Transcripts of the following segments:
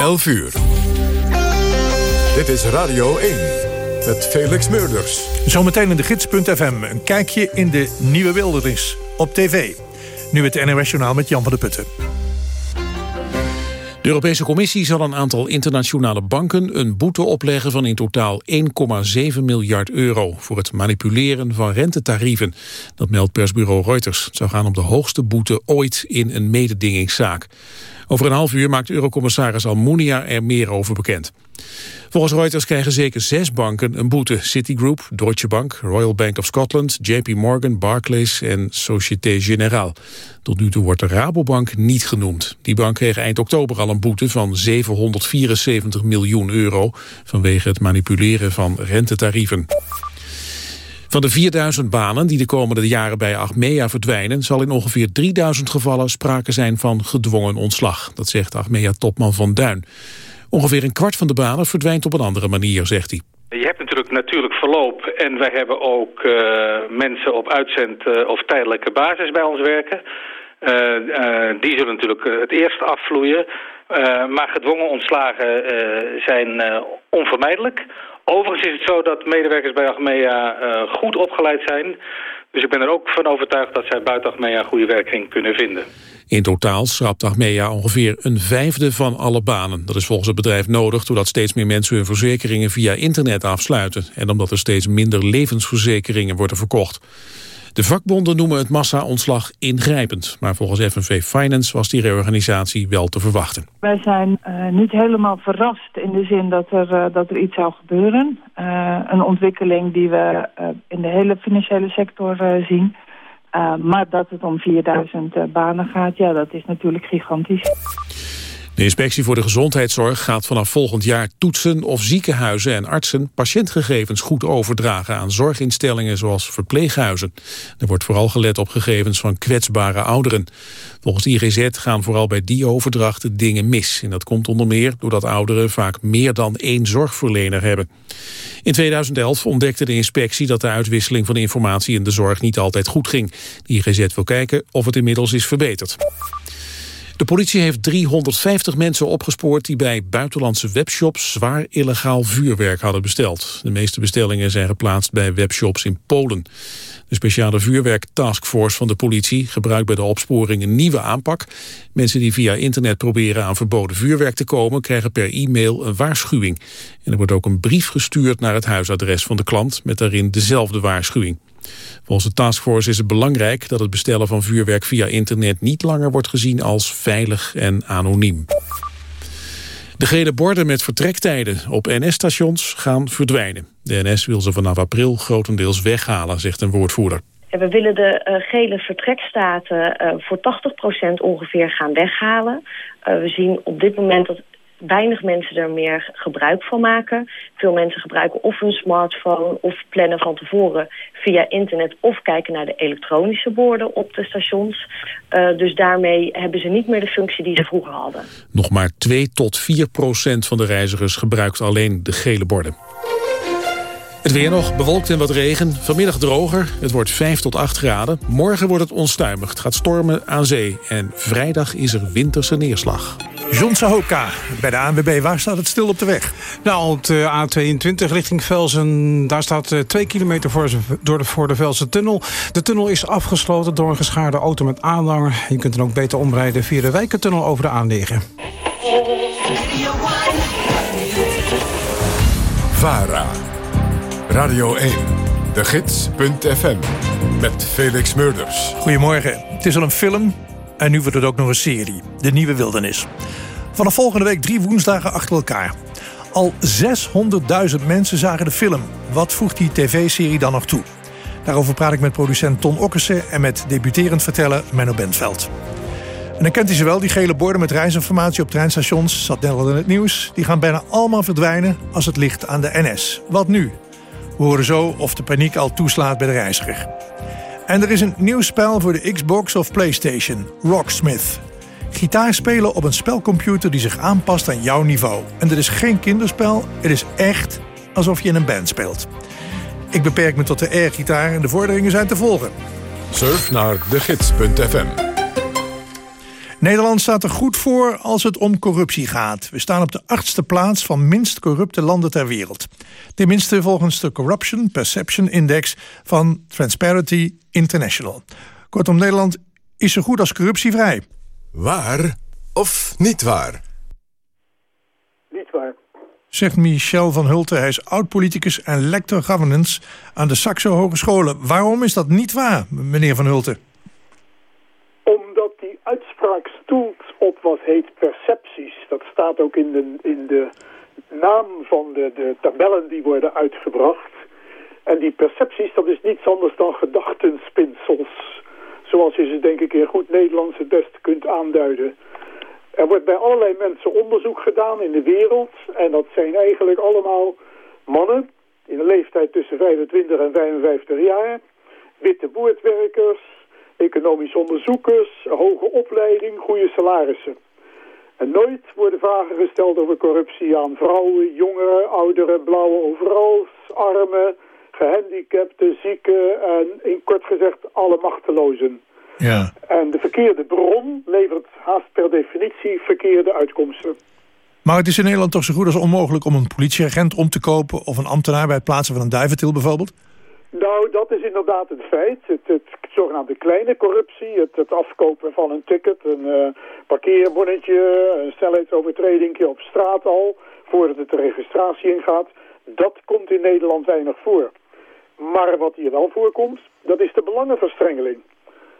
11 uur. Dit is Radio 1 met Felix Meurders. Zometeen in de gids.fm een kijkje in de nieuwe wildernis op tv. Nu het NRS Journaal met Jan van der Putten. De Europese Commissie zal een aantal internationale banken een boete opleggen van in totaal 1,7 miljard euro voor het manipuleren van rentetarieven. Dat meldt persbureau Reuters. Het zou gaan om de hoogste boete ooit in een mededingingszaak. Over een half uur maakt Eurocommissaris Almunia er meer over bekend. Volgens Reuters krijgen zeker zes banken een boete. Citigroup, Deutsche Bank, Royal Bank of Scotland, JP Morgan, Barclays en Société Générale. Tot nu toe wordt de Rabobank niet genoemd. Die bank kreeg eind oktober al een boete van 774 miljoen euro... vanwege het manipuleren van rentetarieven. Van de 4000 banen die de komende jaren bij Achmea verdwijnen... zal in ongeveer 3000 gevallen sprake zijn van gedwongen ontslag. Dat zegt Achmea-topman Van Duin. Ongeveer een kwart van de banen verdwijnt op een andere manier, zegt hij. Je hebt natuurlijk natuurlijk verloop en wij hebben ook uh, mensen op uitzend- uh, of tijdelijke basis bij ons werken. Uh, die zullen natuurlijk het eerst afvloeien. maar gedwongen ontslagen zijn onvermijdelijk. Overigens is het zo dat medewerkers bij Achmea goed opgeleid zijn. Dus ik ben er ook van overtuigd dat zij buiten Achmea goede werking kunnen vinden. In totaal schrapt Achmea ongeveer een vijfde van alle banen. Dat is volgens het bedrijf nodig doordat steeds meer mensen hun verzekeringen via internet afsluiten. En omdat er steeds minder levensverzekeringen worden verkocht. De vakbonden noemen het massa-ontslag ingrijpend. Maar volgens FNV Finance was die reorganisatie wel te verwachten. Wij zijn uh, niet helemaal verrast in de zin dat er, uh, dat er iets zou gebeuren. Uh, een ontwikkeling die we in de hele financiële sector zien. Maar dat het om 4000 uh, banen gaat, ja, dat is natuurlijk gigantisch. De inspectie voor de gezondheidszorg gaat vanaf volgend jaar toetsen of ziekenhuizen en artsen patiëntgegevens goed overdragen aan zorginstellingen zoals verpleeghuizen. Er wordt vooral gelet op gegevens van kwetsbare ouderen. Volgens IGZ gaan vooral bij die overdrachten dingen mis. En dat komt onder meer doordat ouderen vaak meer dan één zorgverlener hebben. In 2011 ontdekte de inspectie dat de uitwisseling van informatie in de zorg niet altijd goed ging. De IGZ wil kijken of het inmiddels is verbeterd. De politie heeft 350 mensen opgespoord die bij buitenlandse webshops zwaar illegaal vuurwerk hadden besteld. De meeste bestellingen zijn geplaatst bij webshops in Polen. De speciale vuurwerk-taskforce van de politie gebruikt bij de opsporing een nieuwe aanpak. Mensen die via internet proberen aan verboden vuurwerk te komen... krijgen per e-mail een waarschuwing. En er wordt ook een brief gestuurd naar het huisadres van de klant... met daarin dezelfde waarschuwing. Volgens de taskforce is het belangrijk dat het bestellen van vuurwerk via internet niet langer wordt gezien als veilig en anoniem. De gele borden met vertrektijden op NS-stations gaan verdwijnen. De NS wil ze vanaf april grotendeels weghalen, zegt een woordvoerder. We willen de uh, gele vertrekstaten uh, voor 80% ongeveer gaan weghalen. Uh, we zien op dit moment dat weinig mensen er meer gebruik van maken. Veel mensen gebruiken of een smartphone of plannen van tevoren via internet... of kijken naar de elektronische borden op de stations. Uh, dus daarmee hebben ze niet meer de functie die ze vroeger hadden. Nog maar 2 tot 4 procent van de reizigers gebruikt alleen de gele borden. Het weer nog, bewolkt en wat regen. Vanmiddag droger, het wordt 5 tot 8 graden. Morgen wordt het onstuimig, het gaat stormen aan zee. En vrijdag is er winterse neerslag. John Sahoka, bij de ANWB, waar staat het stil op de weg? Nou, op de A22 richting Velsen, daar staat 2 kilometer voor, door de, voor de Velsen tunnel. De tunnel is afgesloten door een geschaarde auto met aanhanger. Je kunt dan ook beter omrijden via de Wijkentunnel over de A9. VARA, Radio 1, de gids.fm, met Felix Meurders. Goedemorgen, het is al een film en nu wordt het ook nog een serie, De Nieuwe Wildernis. Vanaf volgende week drie woensdagen achter elkaar. Al 600.000 mensen zagen de film. Wat voegt die tv-serie dan nog toe? Daarover praat ik met producent Ton Okkersen en met debuterend verteller Menno Bentveld. En dan kent hij ze wel, die gele borden met reisinformatie op treinstations, zat net al in het nieuws. Die gaan bijna allemaal verdwijnen als het ligt aan de NS. Wat nu? We horen zo of de paniek al toeslaat bij de reiziger. En er is een nieuw spel voor de Xbox of PlayStation, Rocksmith. Gitaar spelen op een spelcomputer die zich aanpast aan jouw niveau. En dit is geen kinderspel, het is echt alsof je in een band speelt. Ik beperk me tot de airgitaar en de vorderingen zijn te volgen. Surf naar degids.fm Nederland staat er goed voor als het om corruptie gaat. We staan op de achtste plaats van minst corrupte landen ter wereld. Tenminste volgens de Corruption Perception Index van Transparency International. Kortom, Nederland is zo goed als corruptievrij. Waar of niet waar? Niet waar. Zegt Michel van Hulten. Hij is oud-politicus en lector governance aan de Saxo Hogescholen. Waarom is dat niet waar, meneer van Hulten? Omdat die stoelt op wat heet percepties. Dat staat ook in de, in de naam van de, de tabellen die worden uitgebracht. En die percepties, dat is niets anders dan gedachtenspinsels. Zoals je ze denk ik in goed Nederlands het kunt aanduiden. Er wordt bij allerlei mensen onderzoek gedaan in de wereld. En dat zijn eigenlijk allemaal mannen in de leeftijd tussen 25 en 55 jaar. Witte boordwerkers, economisch onderzoekers, hoge opleiding, goede salarissen. En nooit worden vragen gesteld over corruptie aan vrouwen, jongeren, ouderen, blauwe overals, armen, gehandicapten, zieken en in kort gezegd alle machtelozen. Ja. En de verkeerde bron levert haast per definitie verkeerde uitkomsten. Maar het is in Nederland toch zo goed als onmogelijk om een politieagent om te kopen... of een ambtenaar bij het plaatsen van een duiventil bijvoorbeeld? Nou, dat is inderdaad het feit. Het, het zogenaamde kleine corruptie, het, het afkopen van een ticket, een uh, parkeerbonnetje, een snelheidsovertreding op straat al, voordat het de registratie ingaat. Dat komt in Nederland weinig voor. Maar wat hier wel voorkomt, dat is de belangenverstrengeling.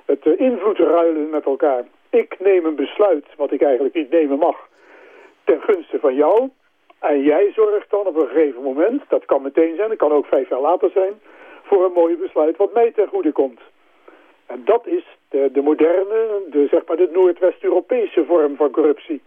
Het uh, invloed ruilen met elkaar. Ik neem een besluit, wat ik eigenlijk niet nemen mag, ten gunste van jou. En jij zorgt dan op een gegeven moment, dat kan meteen zijn, dat kan ook vijf jaar later zijn, voor een mooi besluit wat mij ten goede komt. En dat is de, de moderne, de, zeg maar de Noordwest-Europese vorm van corruptie.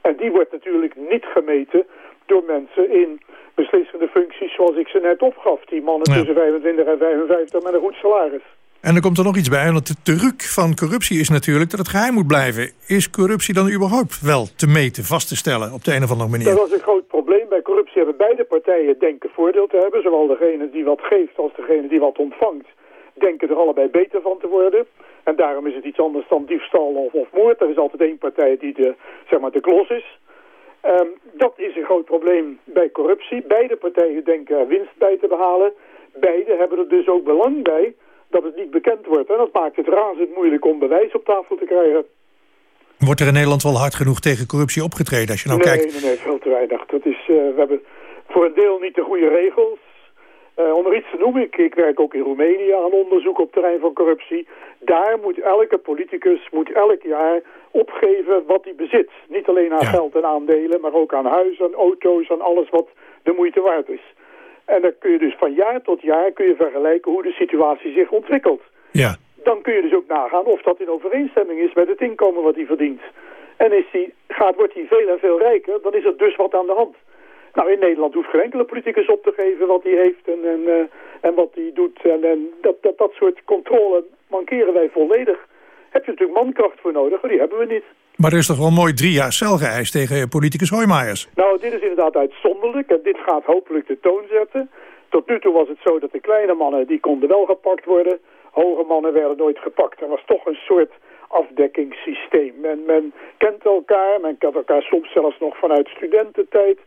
En die wordt natuurlijk niet gemeten door mensen in beslissende functies zoals ik ze net opgaf. Die mannen Ja. tussen 25 en 55 met een goed salaris. En er komt er nog iets bij, want de truc van corruptie is natuurlijk dat het geheim moet blijven. Is corruptie dan überhaupt wel te meten, vast te stellen op de een of andere manier? Dat was een groot probleem. Bij corruptie hebben beide partijen denken voordeel te hebben. Zowel degene die wat geeft als degene die wat ontvangt. Denken er allebei beter van te worden. En daarom is het iets anders dan diefstal of, of moord. Er is altijd één partij die de, zeg maar, de klos is. Ehm, dat is een groot probleem bij corruptie. Beide partijen denken er winst bij te behalen. Beide hebben er dus ook belang bij dat het niet bekend wordt. En dat maakt het razend moeilijk om bewijs op tafel te krijgen. Wordt er in Nederland wel hard genoeg tegen corruptie opgetreden? Als je nou nee, kijkt, nee, nee, veel te weinig. Dat is, eh, we hebben voor een deel niet de goede regels. Eh, om er iets te noemen, ik, ik werk ook in Roemenië aan onderzoek op het terrein van corruptie. Daar moet elke politicus moet elk jaar opgeven wat hij bezit. Niet alleen aan Ja. geld en aandelen, maar ook aan huis, aan auto's, aan alles wat de moeite waard is. En dan kun je dus van jaar tot jaar kun je vergelijken hoe de situatie zich ontwikkelt ja. dan kun je dus ook nagaan of dat in overeenstemming is met het inkomen wat hij verdient. En is die, gaat, wordt hij veel en veel rijker, dan is er dus wat aan de hand. Nou, in Nederland hoeft geen enkele politicus op te geven wat hij heeft en, en, eh, en wat hij doet. En, en dat, dat, dat soort controle mankeren wij volledig. Heb je natuurlijk mankracht voor nodig, maar die hebben we niet. Maar er is toch wel mooi drie jaar cel geëist tegen politicus Hoijmaijers. Nou, dit is inderdaad uitzonderlijk en dit gaat hopelijk de toon zetten. Tot nu toe was het zo dat de kleine mannen, die konden wel gepakt worden. Hoge mannen werden nooit gepakt. Er was toch een soort afdekkingssysteem. Men, men kent elkaar, men kent elkaar soms zelfs nog vanuit studententijd.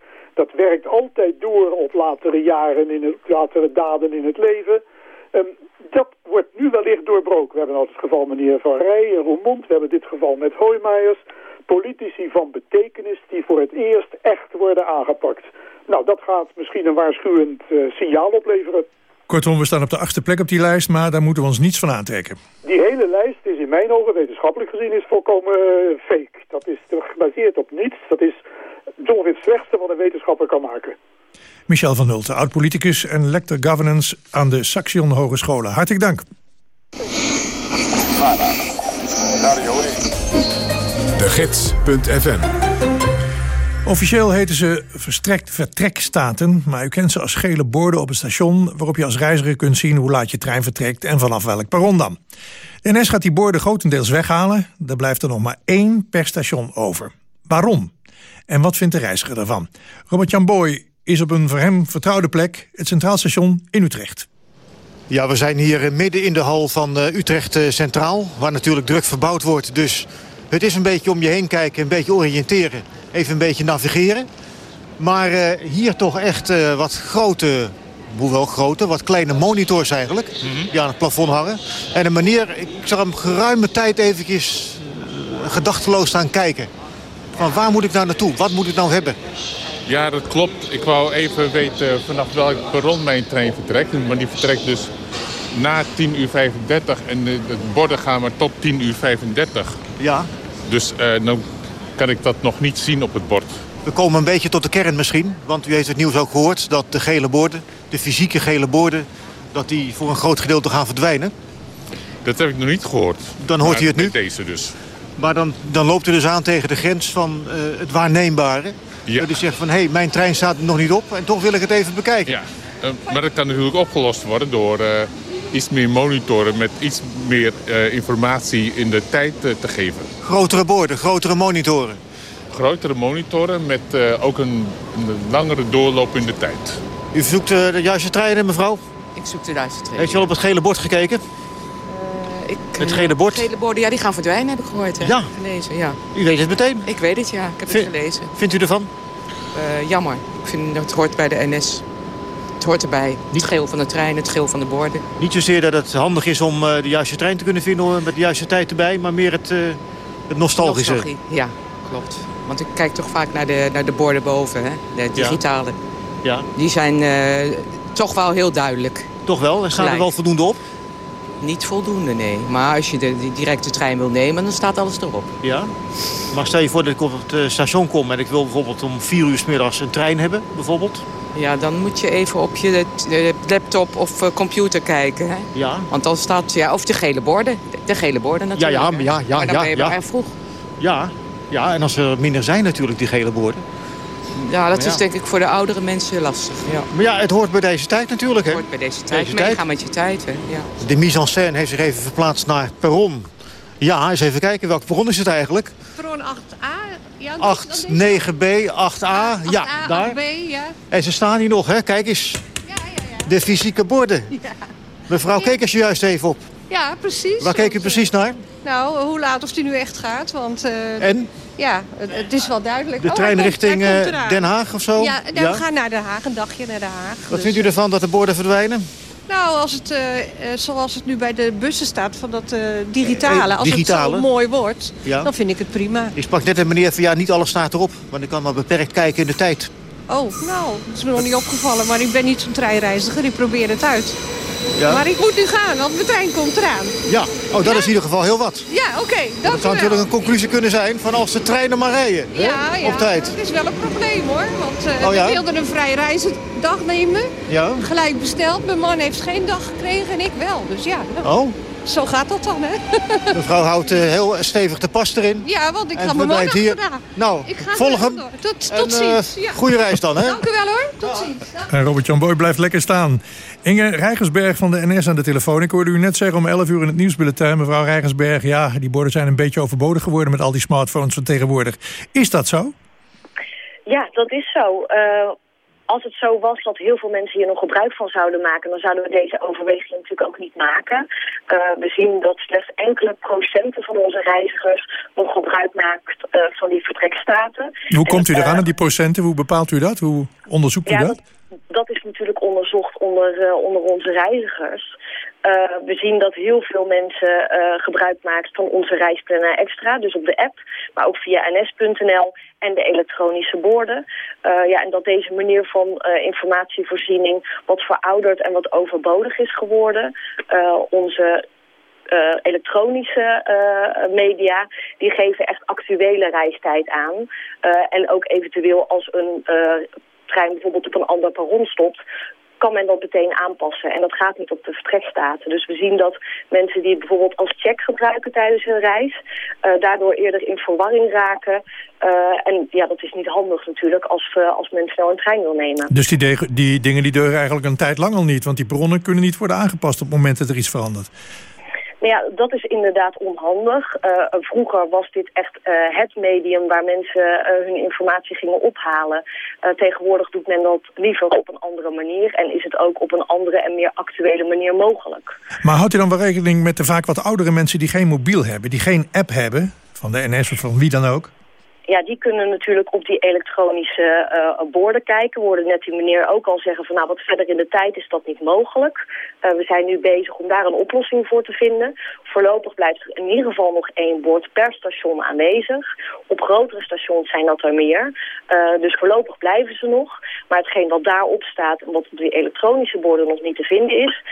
Dat werkt altijd door op latere jaren, in het, latere daden in het leven. Ehm, dat wordt nu wellicht doorbroken. We hebben al het geval meneer Van Rij in Roermond. We hebben dit geval met Hoijmaijers. Politici van betekenis die voor het eerst echt worden aangepakt. Nou, dat gaat misschien een waarschuwend eh, signaal opleveren. Kortom, we staan op de achtste plek op die lijst, maar daar moeten we ons niets van aantrekken. Die hele lijst is in mijn ogen, wetenschappelijk gezien, is volkomen eh, fake. Dat is gebaseerd op niets. Dat is ongeveer het slechtste wat een wetenschapper kan maken. Michel van Hulten, oud-politicus en lector governance aan de Saxion Hogescholen. Hartelijk dank. De Gids.fm Officieel heten ze verstrekt vertrekstaten, maar u kent ze als gele borden op het station waarop je als reiziger kunt zien hoe laat je trein vertrekt en vanaf welk perron dan. De NS gaat die borden grotendeels weghalen, er blijft er nog maar één per station over. Waarom? En wat vindt de reiziger daarvan? Robert-Jan Boy is op een voor hem vertrouwde plek, het Centraal Station in Utrecht. Ja, we zijn hier eh, midden in de hal van eh, Utrecht eh, Centraal... waar natuurlijk druk verbouwd wordt. Dus Het is een beetje om je heen kijken, een beetje oriënteren. Even een beetje navigeren. Maar uh, hier toch echt uh, wat grote, hoewel grote, wat kleine monitors eigenlijk. Mm -hmm. Die aan het plafond hangen. En een meneer, ik zag hem geruime tijd eventjes gedachteloos staan kijken. Van waar moet ik nou naartoe? Wat moet ik nou hebben? Ja, dat klopt. Ik wou even weten vanaf welk perron mijn trein vertrekt. Maar die vertrekt dus na 10 uur 35 en de, de borden gaan maar tot 10 uur 35. Ja. Dus uh, dan kan ik dat nog niet zien op het bord. We komen een beetje tot de kern misschien. Want u heeft het nieuws ook gehoord dat de gele borden, de fysieke gele borden... dat die voor een groot gedeelte gaan verdwijnen. Dat heb ik nog niet gehoord. Dan hoort u het nu? deze dus. Maar dan, dan loopt u dus aan tegen de grens van uh, het waarneembare. Ja. Dat u zegt van, hé, hey, mijn trein staat er nog niet op... en toch wil ik het even bekijken. Ja, uh, maar dat kan natuurlijk opgelost worden door... Uh, iets meer monitoren met iets meer uh, informatie in de tijd uh, te geven. Grotere borden, grotere monitoren? Grotere monitoren met uh, ook een, een, langere doorloop in de tijd. U zoekt de juiste treinen, mevrouw? Ik zoek de juiste treinen. Heeft u al op het gele bord gekeken? Ik, het gele bord? gele borden, ja, die gaan verdwijnen, heb ik gehoord. Hè? Ja. Gelezen, ja. U weet het meteen? Ik weet het, ja. Ik heb Vind, het gelezen. Vindt u ervan? jammer. Ik vind dat het hoort bij de NS. Het hoort erbij. Het geel van de trein, het geel van de borden. Niet zozeer dat het handig is om uh, de juiste trein te kunnen vinden met de juiste tijd erbij, maar meer het, uh, het nostalgische. Nostalgie, ja, klopt. Want ik kijk toch vaak naar de, naar de borden boven, hè? de digitale. Ja. Die zijn toch wel heel duidelijk. Toch wel? En staan er wel voldoende op? Niet voldoende, nee. Maar als je de, de directe trein wil nemen, dan staat alles erop. Ja? Maar stel je voor dat ik op het station kom en ik wil bijvoorbeeld om vier uur s middags een trein hebben, bijvoorbeeld. Ja, dan moet je even op je laptop of uh, computer kijken. Hè? Ja. Want dan staat, ja, of de gele borden. De gele borden natuurlijk. Ja, ja, ja, ja. maar dan ja, ben je ja. erg vroeg. Ja, ja, en als er minder zijn natuurlijk, die gele borden. Ja, dat ja. is denk ik voor de oudere mensen lastig. Ja. Maar ja, het hoort bij deze tijd natuurlijk, hè? Het hoort bij deze tijd. Deze Meegaan tijd. met je tijd, hè? Ja. De mise en scène heeft zich even verplaatst naar het perron. Ja, eens even kijken. Welk perron is het eigenlijk? Perron 8A. Ja, 8, 9B, 8A. Ah, 8A, ja, daar. 8B, ja. En ze staan hier nog, hè? Kijk eens. Ja, ja, ja. De fysieke borden. Ja. Mevrouw, keek eens juist even op. Ja, precies. Waar keek u precies naar? Nou, hoe laat of die nu echt gaat, want... Uh, en? Ja, het, is wel duidelijk. De oh, trein richting uh, Den Haag of zo? Ja, nou, ja, we gaan naar Den Haag, een dagje naar Den Haag. Wat dus. vindt u ervan dat de borden verdwijnen? Nou, als het, uh, zoals het nu bij de bussen staat, van dat uh, digitale. Als digitale. het zo mooi wordt, ja. dan vind ik het prima. Ik sprak net een meneer van, ja, niet alles staat erop. Want ik kan maar beperkt kijken in de tijd. Oh, nou, dat is me nog niet opgevallen. Maar ik ben niet zo'n treinreiziger, ik probeer het uit. Ja. Maar ik moet nu gaan, want mijn trein komt eraan. Ja, oh, dat ja? is in ieder geval heel wat. Ja, oké, okay, Dat zou natuurlijk een conclusie kunnen zijn van als de treinen maar rijden. Ja, ja, op tijd. dat is wel een probleem hoor. Want uh, oh, ja? we wilden een vrij reizendag nemen. Ja. Gelijk besteld. Mijn man heeft geen dag gekregen en ik wel. Dus ja, oh. Zo gaat dat dan hè. Mevrouw houdt uh, heel stevig de pas erin. Ja, want ik en ga mijn man hier. Nou, ik ga volg hem. Tot, en, tot ziens. Uh, ja. Goede reis dan hè. Dank u wel hoor. Tot ziens. En Robert-Jan Boy blijft lekker staan. Inge Rijgersberg van de NS aan de telefoon. Ik hoorde u net zeggen om 11 uur in het nieuwsbulletin. Mevrouw Rijgersberg, ja, die borden zijn een beetje overbodig geworden... met al die smartphones van tegenwoordig. Is dat zo? Ja, dat is zo. Uh, als het zo was dat heel veel mensen hier nog gebruik van zouden maken... dan zouden we deze overweging natuurlijk ook niet maken. Uh, we zien dat slechts enkele procenten van onze reizigers... nog gebruik maakt uh, van die vertrekstaten. Hoe komt u eraan aan die procenten? Hoe bepaalt u dat? Hoe onderzoekt u ja, dat? dat? Dat is natuurlijk onderzocht onder, uh, onder onze reizigers. Uh, we zien dat heel veel mensen uh, gebruik maken van onze reisplanner extra, dus op de app, maar ook via ns.nl en de elektronische borden. Uh, ja, en dat deze manier van informatievoorziening wat verouderd en wat overbodig is geworden. onze elektronische media, die geven echt actuele reistijd aan. En ook eventueel als een trein bijvoorbeeld op een ander perron stopt, kan men dat meteen aanpassen. En dat gaat niet op de vertrekstaten. Dus we zien dat mensen die het bijvoorbeeld als check gebruiken tijdens hun reis... Uh, daardoor eerder in verwarring raken. Uh, en ja, dat is niet handig natuurlijk als, als men snel een trein wil nemen. Dus die, die dingen die deuren eigenlijk een tijd lang al niet? Want die bronnen kunnen niet worden aangepast op het moment dat er iets verandert. Nou ja, dat is inderdaad onhandig. Uh, vroeger was dit echt uh, het medium waar mensen uh, hun informatie gingen ophalen. tegenwoordig doet men dat liever op een andere manier. En is het ook op een andere en meer actuele manier mogelijk. Maar houdt u dan wel rekening met de vaak wat oudere mensen die geen mobiel hebben, die geen app hebben van de NS of van wie dan ook? Ja, die kunnen natuurlijk op die elektronische uh, borden kijken. We hoorden net die meneer ook al zeggen van nou wat verder in de tijd is dat niet mogelijk. Uh, we zijn nu bezig om daar een oplossing voor te vinden. Voorlopig blijft er in ieder geval nog één bord per station aanwezig. Op grotere stations zijn dat er meer. Dus voorlopig blijven ze nog. Maar hetgeen wat daarop staat en wat op die elektronische borden nog niet te vinden is...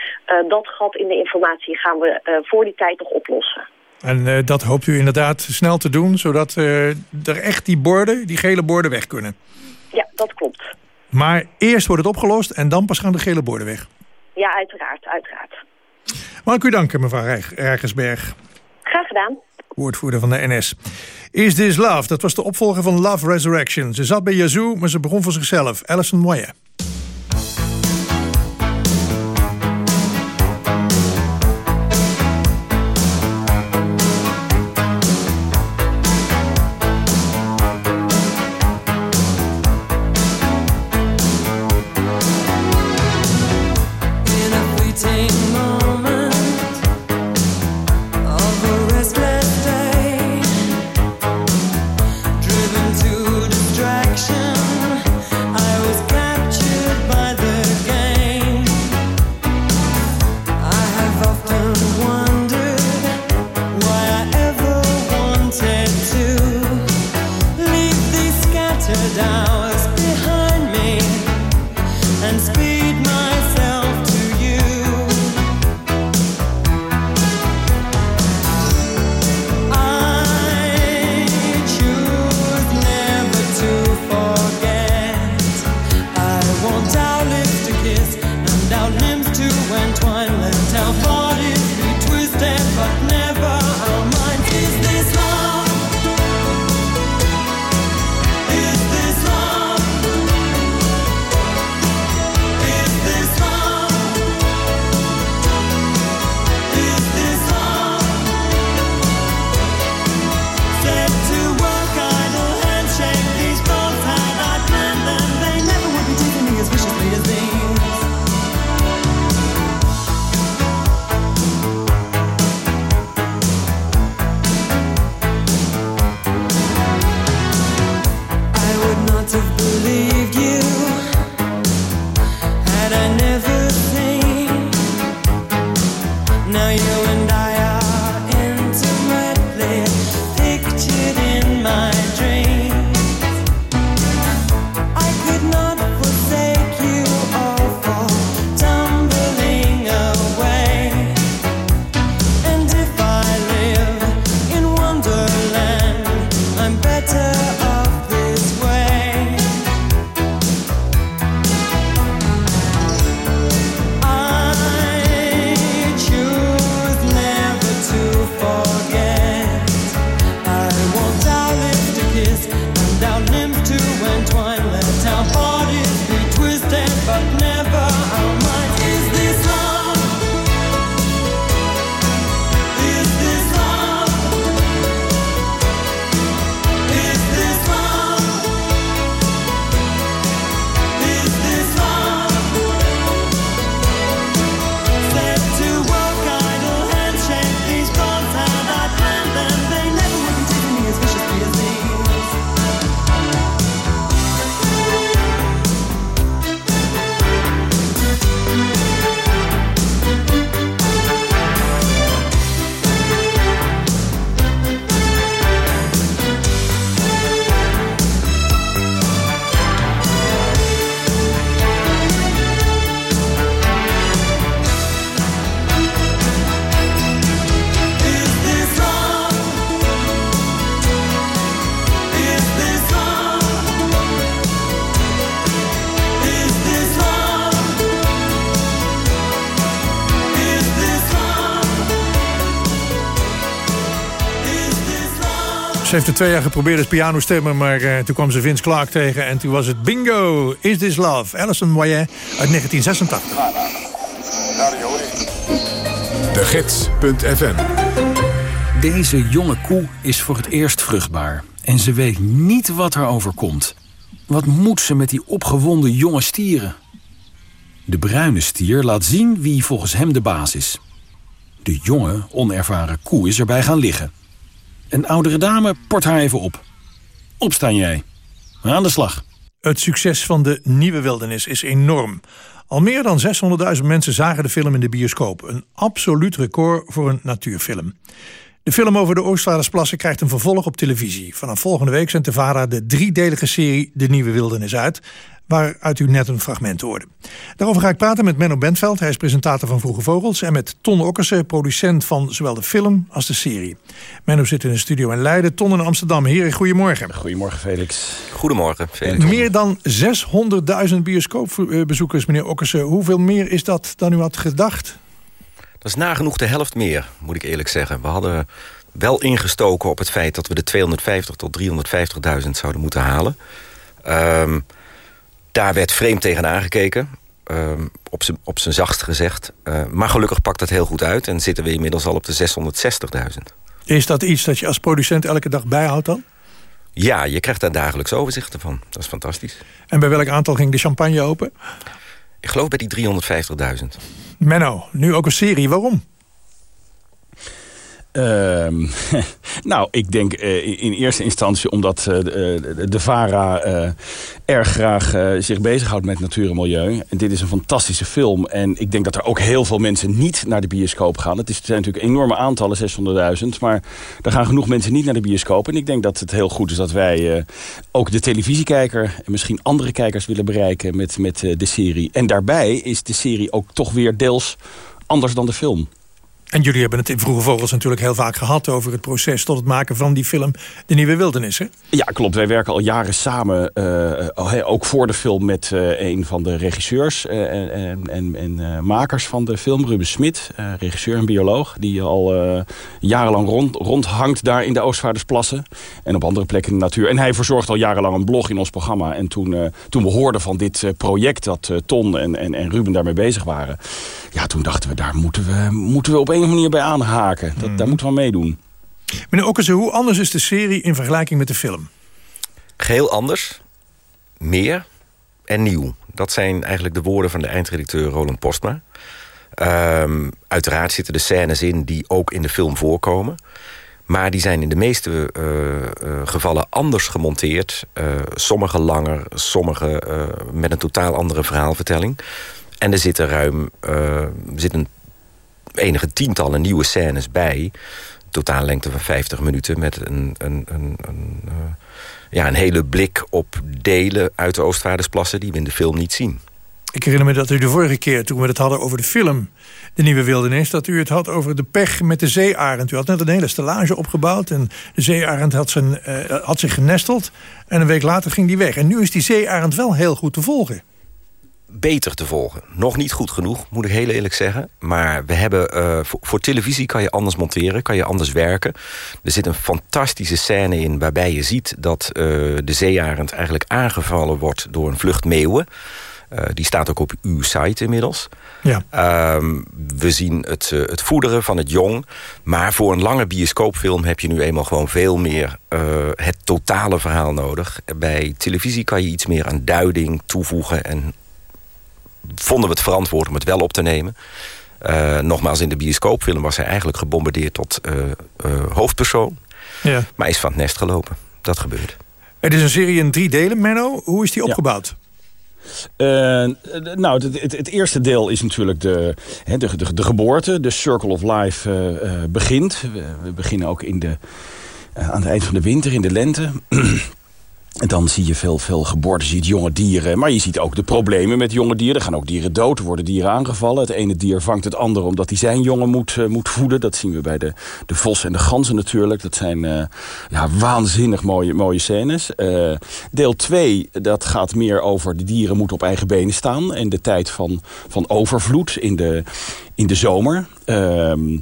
dat gat in de informatie gaan we voor die tijd nog oplossen. En uh, dat hoopt u inderdaad snel te doen, zodat uh, er echt die borden, die gele borden weg kunnen. Ja, dat klopt. Maar eerst wordt het opgelost en dan pas gaan de gele borden weg. Ja, uiteraard, uiteraard. Mag ik u danken, mevrouw Rijgersberg. Graag gedaan. Woordvoerder van de NS. Is This Love, dat was de opvolger van Love Resurrection. Ze zat bij Yazoo, maar ze begon voor zichzelf. Alison Moyer. Ze heeft er twee jaar geprobeerd als pianostemmer, maar uh, toen kwam ze Vince Clark tegen en toen was het bingo. Is This Love? Alison Moyer uit 1986. De Gids.fm Deze jonge koe is voor het eerst vruchtbaar en ze weet niet wat er overkomt. Wat moet ze met die opgewonden jonge stieren? De bruine stier laat zien wie volgens hem de baas is. De jonge, onervaren koe is erbij gaan liggen. Een oudere dame port haar even op. Opstaan jij. Aan de slag. Het succes van de Nieuwe Wildernis is enorm. Al meer dan 600.000 mensen zagen de film in de bioscoop. Een absoluut record voor een natuurfilm. De film over de Oostvaardersplassen krijgt een vervolg op televisie. Vanaf volgende week zendt de VARA de driedelige serie De Nieuwe Wildernis uit waaruit u net een fragment hoorde. Daarover ga ik praten met Menno Bentveld. Hij is presentator van Vroege Vogels. En met Ton Okkersen, producent van zowel de film als de serie. Menno zit in de studio in Leiden. Ton in Amsterdam. Heren, goedemorgen. Goedemorgen, Felix. Goedemorgen, Felix. Meer dan 600.000 bioscoopbezoekers, meneer Okkersen. Hoeveel meer is dat dan u had gedacht? Dat is nagenoeg de helft meer, moet ik eerlijk zeggen. We hadden wel ingestoken op het feit dat we de 250 tot 350.000 zouden moeten halen. Um, daar werd vreemd tegen aangekeken. Uh, op zijn zachtst gezegd. Uh, maar gelukkig pakt dat heel goed uit. En zitten we inmiddels al op de 660.000. Is dat iets dat je als producent elke dag bijhoudt dan? Ja, je krijgt daar dagelijks overzichten van. Dat is fantastisch. En bij welk aantal ging de champagne open? Ik geloof bij die 350.000. Menno, nu ook een serie. Waarom? Ehm, nou, ik denk uh, in eerste instantie omdat uh, de, de, VARA erg graag zich bezighoudt met natuur en milieu. En dit is een fantastische film. En ik denk dat er ook heel veel mensen niet naar de bioscoop gaan. Het zijn natuurlijk enorme aantallen, 600.000. Maar er gaan genoeg mensen niet naar de bioscoop. En ik denk dat het heel goed is dat wij ook de televisiekijker... en misschien andere kijkers willen bereiken met, met de serie. En daarbij is de serie ook toch weer deels anders dan de film. En jullie hebben het in Vroege Vogels natuurlijk heel vaak gehad... over het proces tot het maken van die film De Nieuwe Wildernis, hè? Ja, klopt. Wij werken al jaren samen, uh, ook voor de film... met uh, een van de regisseurs en, en, en makers van de film, Ruben Smit. regisseur en bioloog, die al jarenlang rond, rondhangt daar in de Oostvaardersplassen. En op andere plekken in de natuur. En hij verzorgt al jarenlang een blog in ons programma. En toen, toen we hoorden van dit project dat Ton en, en, en Ruben daarmee bezig waren... ja, toen dachten we, daar moeten we, moeten we op een een manier bij aanhaken. Dat, Daar mhm. moeten we aan meedoen. Meneer Okkerse, hoe anders is de serie in vergelijking met de film? Geheel anders, meer en nieuw. Dat zijn eigenlijk de woorden van de eindredacteur Roland Postma. Um, uiteraard zitten er scènes in die ook in de film voorkomen. Maar die zijn in de meeste uh, uh, gevallen anders gemonteerd. Uh, sommige langer, sommige met een totaal andere verhaalvertelling. En er zitten ruim zit een enige tientallen nieuwe scènes bij. Totaal lengte van 50 minuten met een, een, een, een uh, ja, een hele blik op delen uit de Oostvaardersplassen... die we in de film niet zien. Ik herinner me dat u de vorige keer, toen we het hadden over de film... De Nieuwe Wildernis, dat u het had over de pech met de zeearend. U had net een hele stellage opgebouwd en de zeearend had, zijn, uh, had zich genesteld... en een week later ging die weg. En nu is die zeearend wel heel goed te volgen beter te volgen. Nog niet goed genoeg, moet ik heel eerlijk zeggen. Maar we hebben, uh, voor, voor, televisie kan je anders monteren, kan je anders werken. Er zit een fantastische scène in waarbij je ziet dat uh, de zeearend eigenlijk aangevallen wordt door een vlucht meeuwen. Uh, die staat ook op uw site inmiddels. Ja. Um, we zien het, het voederen van het jong. Maar voor een lange bioscoopfilm heb je nu eenmaal gewoon veel meer het totale verhaal nodig. Bij televisie kan je iets meer aan duiding toevoegen en vonden we het verantwoord om het wel op te nemen. Uh, nogmaals, in de bioscoopfilm was hij eigenlijk gebombardeerd tot uh, uh, hoofdpersoon. Ja. Maar is van het nest gelopen. Dat gebeurt. Het is een serie in drie delen, Menno. Hoe is die opgebouwd? Ja. nou, het, het, het, eerste deel is natuurlijk de, de, de, de geboorte. De Circle of Life begint. We, we, beginnen ook in de, aan het eind van de winter, in de lente. Dan zie je veel, veel geboorten, je ziet jonge dieren. Maar je ziet ook de problemen met jonge dieren. Er gaan ook dieren dood, worden dieren aangevallen. Het ene dier vangt het andere omdat hij zijn jongen moet, uh, moet voeden. Dat zien we bij de, de vos en de ganzen natuurlijk. Dat zijn uh, ja, waanzinnig mooie, mooie scènes. Uh, deel 2, dat gaat meer over de dieren moeten op eigen benen staan. En de tijd van, van overvloed in de, in de zomer. Ehm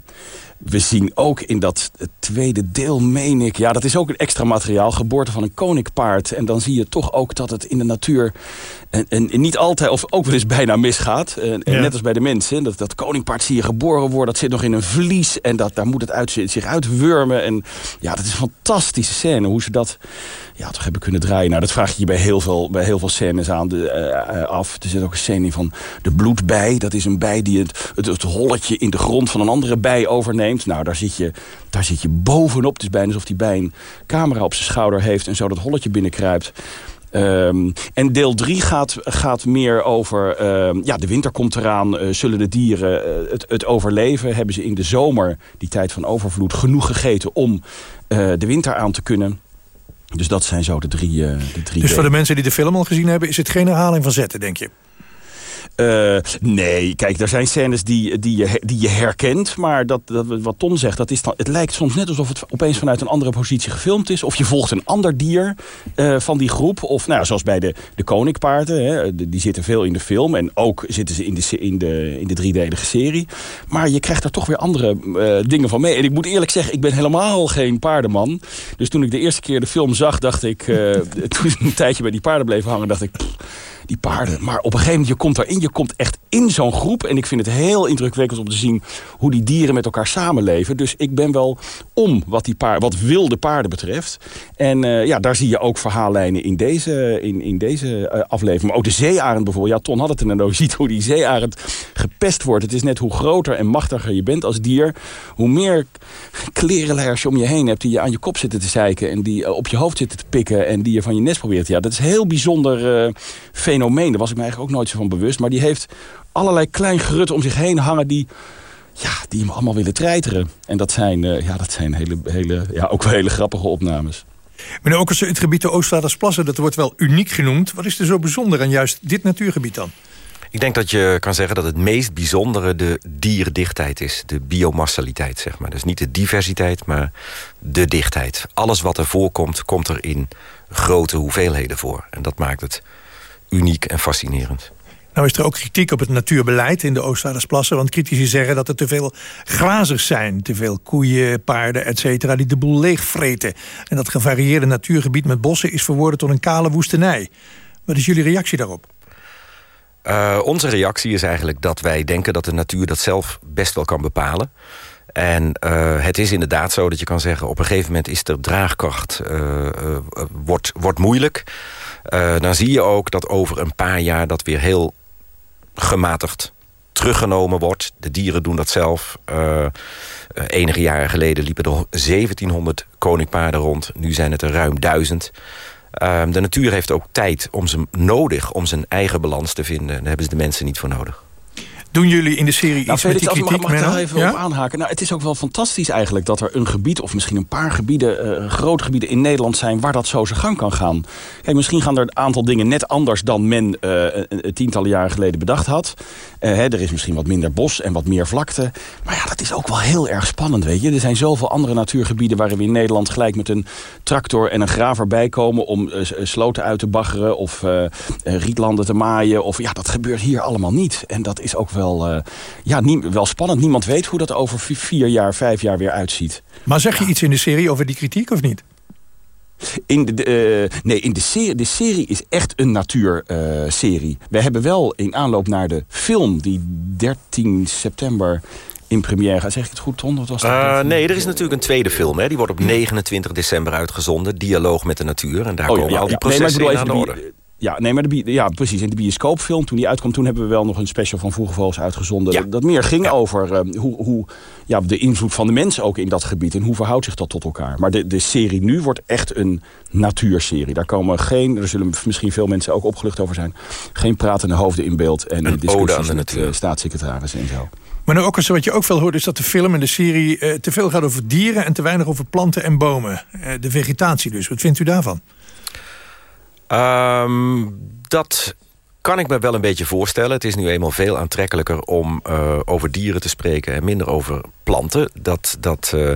we zien ook in dat tweede deel, meen ik... ja, dat is ook een extra materiaal, geboorte van een koninkpaard. En dan zie je toch ook dat het in de natuur... En, en, niet altijd, of ook wel eens bijna misgaat. En, Net als bij de mensen. Dat, dat koningpaard zie je geboren worden. Dat zit nog in een vlies. En dat, daar moet het uit, zich uitwurmen. En ja, dat is een fantastische scène. Hoe ze dat ja, toch hebben kunnen draaien. Nou, dat vraag je je bij heel veel, bij heel veel scènes aan de, uh, af. Er zit ook een scène in van de bloedbij. Dat is een bij die het, het, het holletje in de grond van een andere bij overneemt neemt. Nou, daar zit je, daar zit je bovenop. Het is bijna alsof hij bij een camera op zijn schouder heeft... en zo dat holletje binnenkruipt. Um, en deel 3 gaat, gaat meer over... Um, ja, de winter komt eraan. Uh, zullen de dieren uh, het, het overleven? Hebben ze in de zomer, die tijd van overvloed... genoeg gegeten om uh, de winter aan te kunnen? Dus dat zijn zo de drie, de drie Dus voor de mensen die de film al gezien hebben... is het geen herhaling van zetten, denk je? Uh, nee, kijk, er zijn scènes die, die, je, die je herkent. Maar dat, dat, wat Ton zegt, dat is dan, het lijkt soms net alsof het opeens vanuit een andere positie gefilmd is. Of je volgt een ander dier uh, van die groep. Of nou, zoals bij de, de koninkpaarden. Hè, die zitten veel in de film. En ook zitten ze in de, in de, in de driedelige serie. Maar je krijgt er toch weer andere uh, dingen van mee. En ik moet eerlijk zeggen, ik ben helemaal geen paardenman. Dus toen ik de eerste keer de film zag, dacht ik... toen ik een tijdje bij die paarden bleef hangen, dacht ik... die paarden. Maar op een gegeven moment, je komt daarin. Je komt echt in zo'n groep. En ik vind het heel indrukwekkend om te zien hoe die dieren met elkaar samenleven. Dus ik ben wel om wat, die paard, wat wilde paarden betreft. En uh, ja, daar zie je ook verhaallijnen in deze, in, in deze uh, aflevering. Maar ook de zeearend bijvoorbeeld. Ja, Ton had het er net ziet hoe die zeearend gepest wordt. Het is net hoe groter en machtiger je bent als dier. Hoe meer klerenleiders je om je heen hebt die je aan je kop zitten te zeiken. En die uh, op je hoofd zitten te pikken. En die je van je nest probeert. Ja, dat is heel bijzonder fenomeen. Daar was ik me eigenlijk ook nooit zo van bewust. Maar die heeft allerlei klein gerut om zich heen hangen die, ja, die hem allemaal willen treiteren. En dat zijn, uh, ja, dat zijn hele, hele, ja, ook wel hele grappige opnames. Meneer Okersen, het gebied de Oostvaardersplassen, dat wordt wel uniek genoemd. Wat is er zo bijzonder aan juist dit natuurgebied dan? Ik denk dat je kan zeggen dat het meest bijzondere de dierendichtheid is. De biomassaliteit, zeg maar. Dus niet de diversiteit, maar de dichtheid. Alles wat er voorkomt, komt er in grote hoeveelheden voor. En dat maakt het uniek en fascinerend. Nou is er ook kritiek op het natuurbeleid in de Oostvaardersplassen. Want critici zeggen dat er te veel grazers zijn. Te veel koeien, paarden, et cetera, die de boel leegvreten. En dat gevarieerde natuurgebied met bossen is verworden tot een kale woestenij. Wat is jullie reactie daarop? Uh, onze reactie is eigenlijk dat wij denken dat de natuur dat zelf best wel kan bepalen. En uh, het is inderdaad zo dat je kan zeggen... op een gegeven moment is de draagkracht uh, uh, wordt, wordt moeilijk. Dan zie je ook dat over een paar jaar dat weer heel gematigd teruggenomen wordt. De dieren doen dat zelf. enige jaren geleden liepen er 1700 koninkpaarden rond. Nu zijn het er ruim duizend. Uh, de natuur heeft ook tijd om zijn, nodig om zijn eigen balans te vinden. Daar hebben ze de mensen niet voor nodig. Doen jullie in de serie nou, iets met die kritiek? Mag ik daar even ja? op aanhaken? Nou, het is ook wel fantastisch eigenlijk dat er een gebied... of misschien een paar gebieden, uh, grote gebieden in Nederland zijn... waar dat zo zijn gang kan gaan. Kijk, misschien gaan er een aantal dingen net anders... dan men uh, een, tientallen jaren geleden bedacht had. Uh, hè, er is misschien wat minder bos en wat meer vlakte. Maar ja, dat is ook wel heel erg spannend, weet je. Er zijn zoveel andere natuurgebieden... waarin we in Nederland gelijk met een tractor en een graver bijkomen... om sloten uit te baggeren of rietlanden te maaien. Of, ja, dat gebeurt hier allemaal niet. En dat is ook wel wel, uh, ja, nie, wel spannend. Niemand weet hoe dat over vier jaar, vijf jaar weer uitziet. Maar zeg je iets in de serie over die kritiek of niet? In de, uh, nee, in de serie, de serie is echt een natuurserie. Uh, We hebben wel in aanloop naar de film die 13 september in première gaat. Zeg ik het goed, Ton? Wat was dat? Uh, nee, er is natuurlijk een tweede film. Hè. Die wordt op 29 december uitgezonden. Dialoog met de natuur. En daar oh, komen ja, al die processen nee, in aan de orde. Ja, nee, maar de, ja, precies. In de bioscoopfilm, toen die uitkwam... toen hebben we wel nog een special van Vroege Vogels uitgezonden. Ja. Dat meer ging ja. over uh, hoe, hoe, ja, de invloed van de mensen ook in dat gebied... en hoe verhoudt zich dat tot elkaar. Maar de, de serie nu wordt echt een natuurserie. Daar komen geen, er zullen misschien veel mensen ook opgelucht over zijn... geen pratende hoofden in beeld en een discussies met uh, staatssecretaris en zo. Maar nou ook eens wat je ook veel hoort is dat de film en de serie... Uh, te veel gaat over dieren en te weinig over planten en bomen. de vegetatie dus. Wat vindt u daarvan? Um, dat kan ik me wel een beetje voorstellen. Het is nu eenmaal veel aantrekkelijker om uh, over dieren te spreken... en minder over planten. Dat, dat, uh,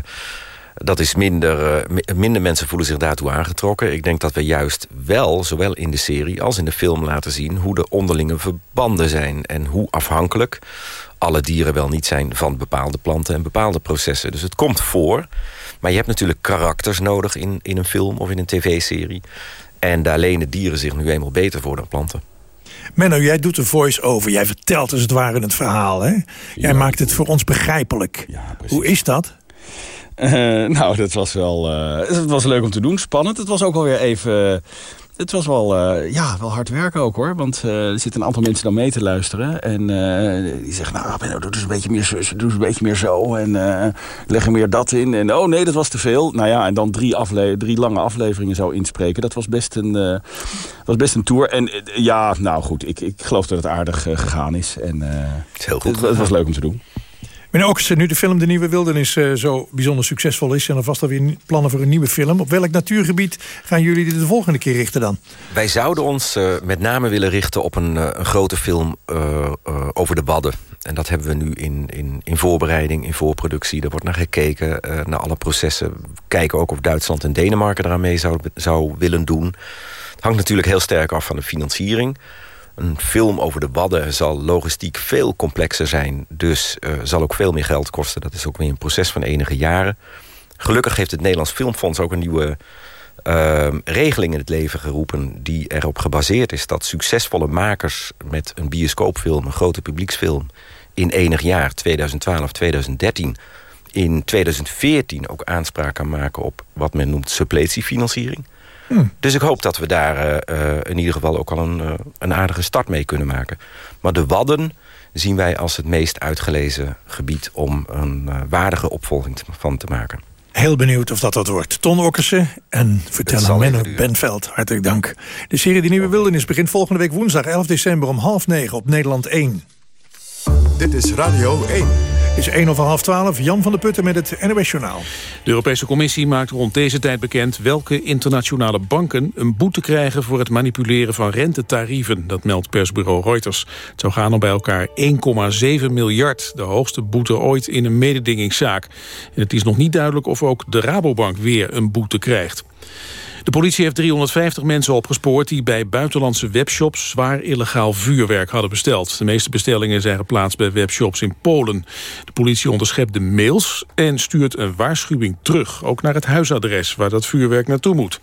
dat is minder, uh, minder mensen voelen zich daartoe aangetrokken. Ik denk dat we juist wel, zowel in de serie als in de film laten zien... hoe de onderlinge verbanden zijn en hoe afhankelijk alle dieren wel niet zijn... van bepaalde planten en bepaalde processen. Dus het komt voor. Maar je hebt natuurlijk karakters nodig in, in een film of in een tv-serie... En daar lenen dieren zich nu eenmaal beter voor dan planten. Menno, jij doet een voice-over. Jij vertelt als het ware het verhaal. Hè? Jij maakt het voor ons begrijpelijk. Ja, Hoe is dat? Uh, nou, dat was wel uh, het was leuk om te doen. Spannend. Het was ook alweer even... het was wel, eh, ja, wel hard werken ook hoor. Want eh, er zitten een aantal mensen dan mee te luisteren. En eh, die zeggen, nou, Benno, doe eens een beetje meer zo, doe eens een beetje meer zo. En leg er meer dat in. En oh nee, dat was te veel. Nou ja, en dan drie, afle drie lange afleveringen zou inspreken. Dat was best een, was best een tour. En ja, nou goed, ik, ik geloof dat het aardig gegaan is. En, het is heel goed. Het, het was leuk om te doen. Meneer Okkersen, nu de film De Nieuwe Wildernis uh, zo bijzonder succesvol is... en er vast alweer plannen voor een nieuwe film... op welk natuurgebied gaan jullie dit de volgende keer richten dan? Wij zouden ons uh, met name willen richten op een, uh, een grote film over de Wadden. En dat hebben we nu in, in, in voorbereiding, in voorproductie. Er wordt naar gekeken, naar alle processen. Kijken ook of Duitsland en Denemarken eraan mee zou, zou willen doen. Het hangt natuurlijk heel sterk af van de financiering... Een film over de Wadden zal logistiek veel complexer zijn. Dus uh, zal ook veel meer geld kosten. Dat is ook weer een proces van enige jaren. Gelukkig heeft het Nederlands Filmfonds ook een nieuwe uh, regeling in het leven geroepen... die erop gebaseerd is dat succesvolle makers met een bioscoopfilm... een grote publieksfilm in enig jaar, 2012, 2013... in 2014 ook aanspraak kan maken op wat men noemt suppletiefinanciering... Dus ik hoop dat we daar uh, in ieder geval ook al een, uh, een aardige start mee kunnen maken. Maar de Wadden zien wij als het meest uitgelezen gebied... om een uh, waardige opvolging van te maken. Heel benieuwd of dat wat wordt. Ton Okkersen en verteller Menno Benveld. Hartelijk dank. De serie Die Nieuwe Wildernis begint volgende week woensdag 11 december om half negen op Nederland 1. Dit is Radio 1 is 1 over half 12. Jan van der Putten met het NOS Journaal. De Europese Commissie maakt rond deze tijd bekend... welke internationale banken een boete krijgen... voor het manipuleren van rentetarieven. Dat meldt persbureau Reuters. Het zou gaan om bij elkaar 1,7 miljard. De hoogste boete ooit in een mededingingszaak. En het is nog niet duidelijk of ook de Rabobank weer een boete krijgt. De politie heeft 350 mensen opgespoord die bij buitenlandse webshops zwaar illegaal vuurwerk hadden besteld. De meeste bestellingen zijn geplaatst bij webshops in Polen. De politie onderschept de mails en stuurt een waarschuwing terug, ook naar het huisadres waar dat vuurwerk naartoe moet.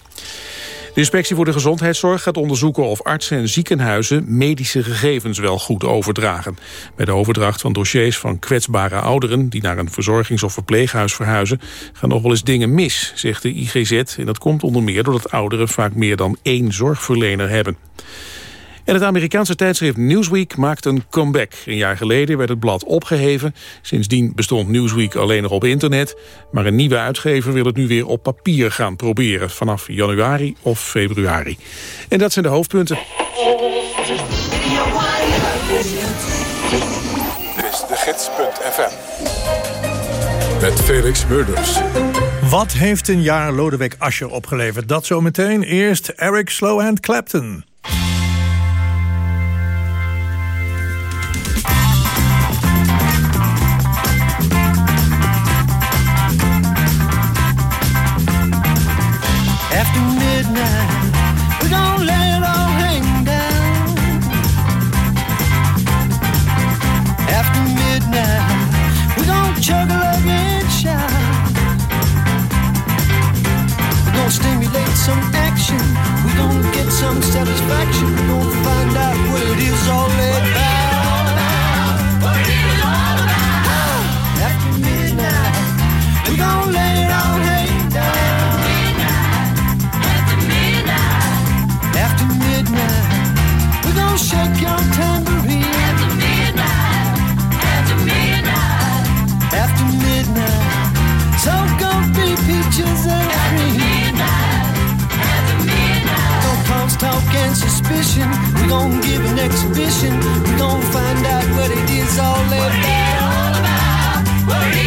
De inspectie voor de gezondheidszorg gaat onderzoeken of artsen en ziekenhuizen medische gegevens wel goed overdragen. Bij de overdracht van dossiers van kwetsbare ouderen die naar een verzorgings- of verpleeghuis verhuizen gaan nog wel eens dingen mis, zegt de IGZ. En dat komt onder meer doordat ouderen vaak meer dan één zorgverlener hebben. En het Amerikaanse tijdschrift Newsweek maakt een comeback. Een jaar geleden werd het blad opgeheven. Sindsdien bestond Newsweek alleen nog op internet. Maar een nieuwe uitgever wil het nu weer op papier gaan proberen. Vanaf januari of februari. En dat zijn de hoofdpunten. Dit is de gids.fm. Met Felix Murders. Wat heeft een jaar Lodewijk Asscher opgeleverd? Dat zometeen. Eerst Eric Slowhand Clapton. Satisfaction. Gon' find out what it is all suspicion. We gon' give an exhibition. We gon' find out what it is all about. What it is all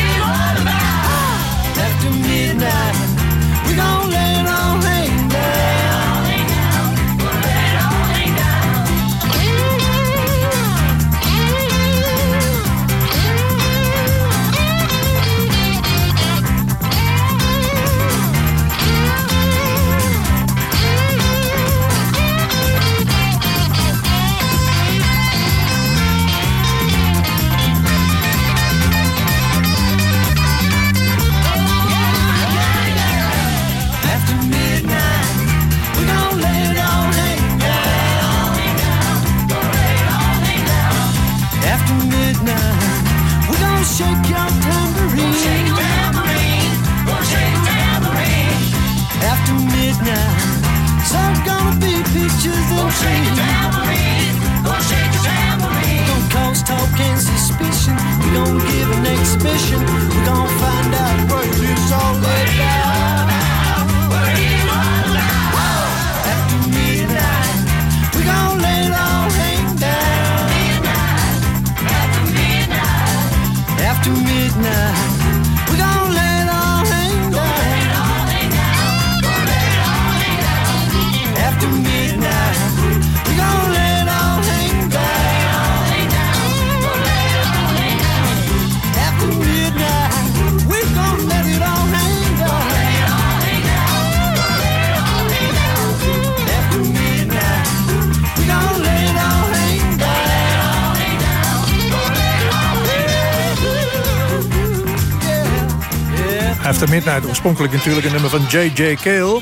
After Midnight, oorspronkelijk natuurlijk een nummer van J.J. Cale.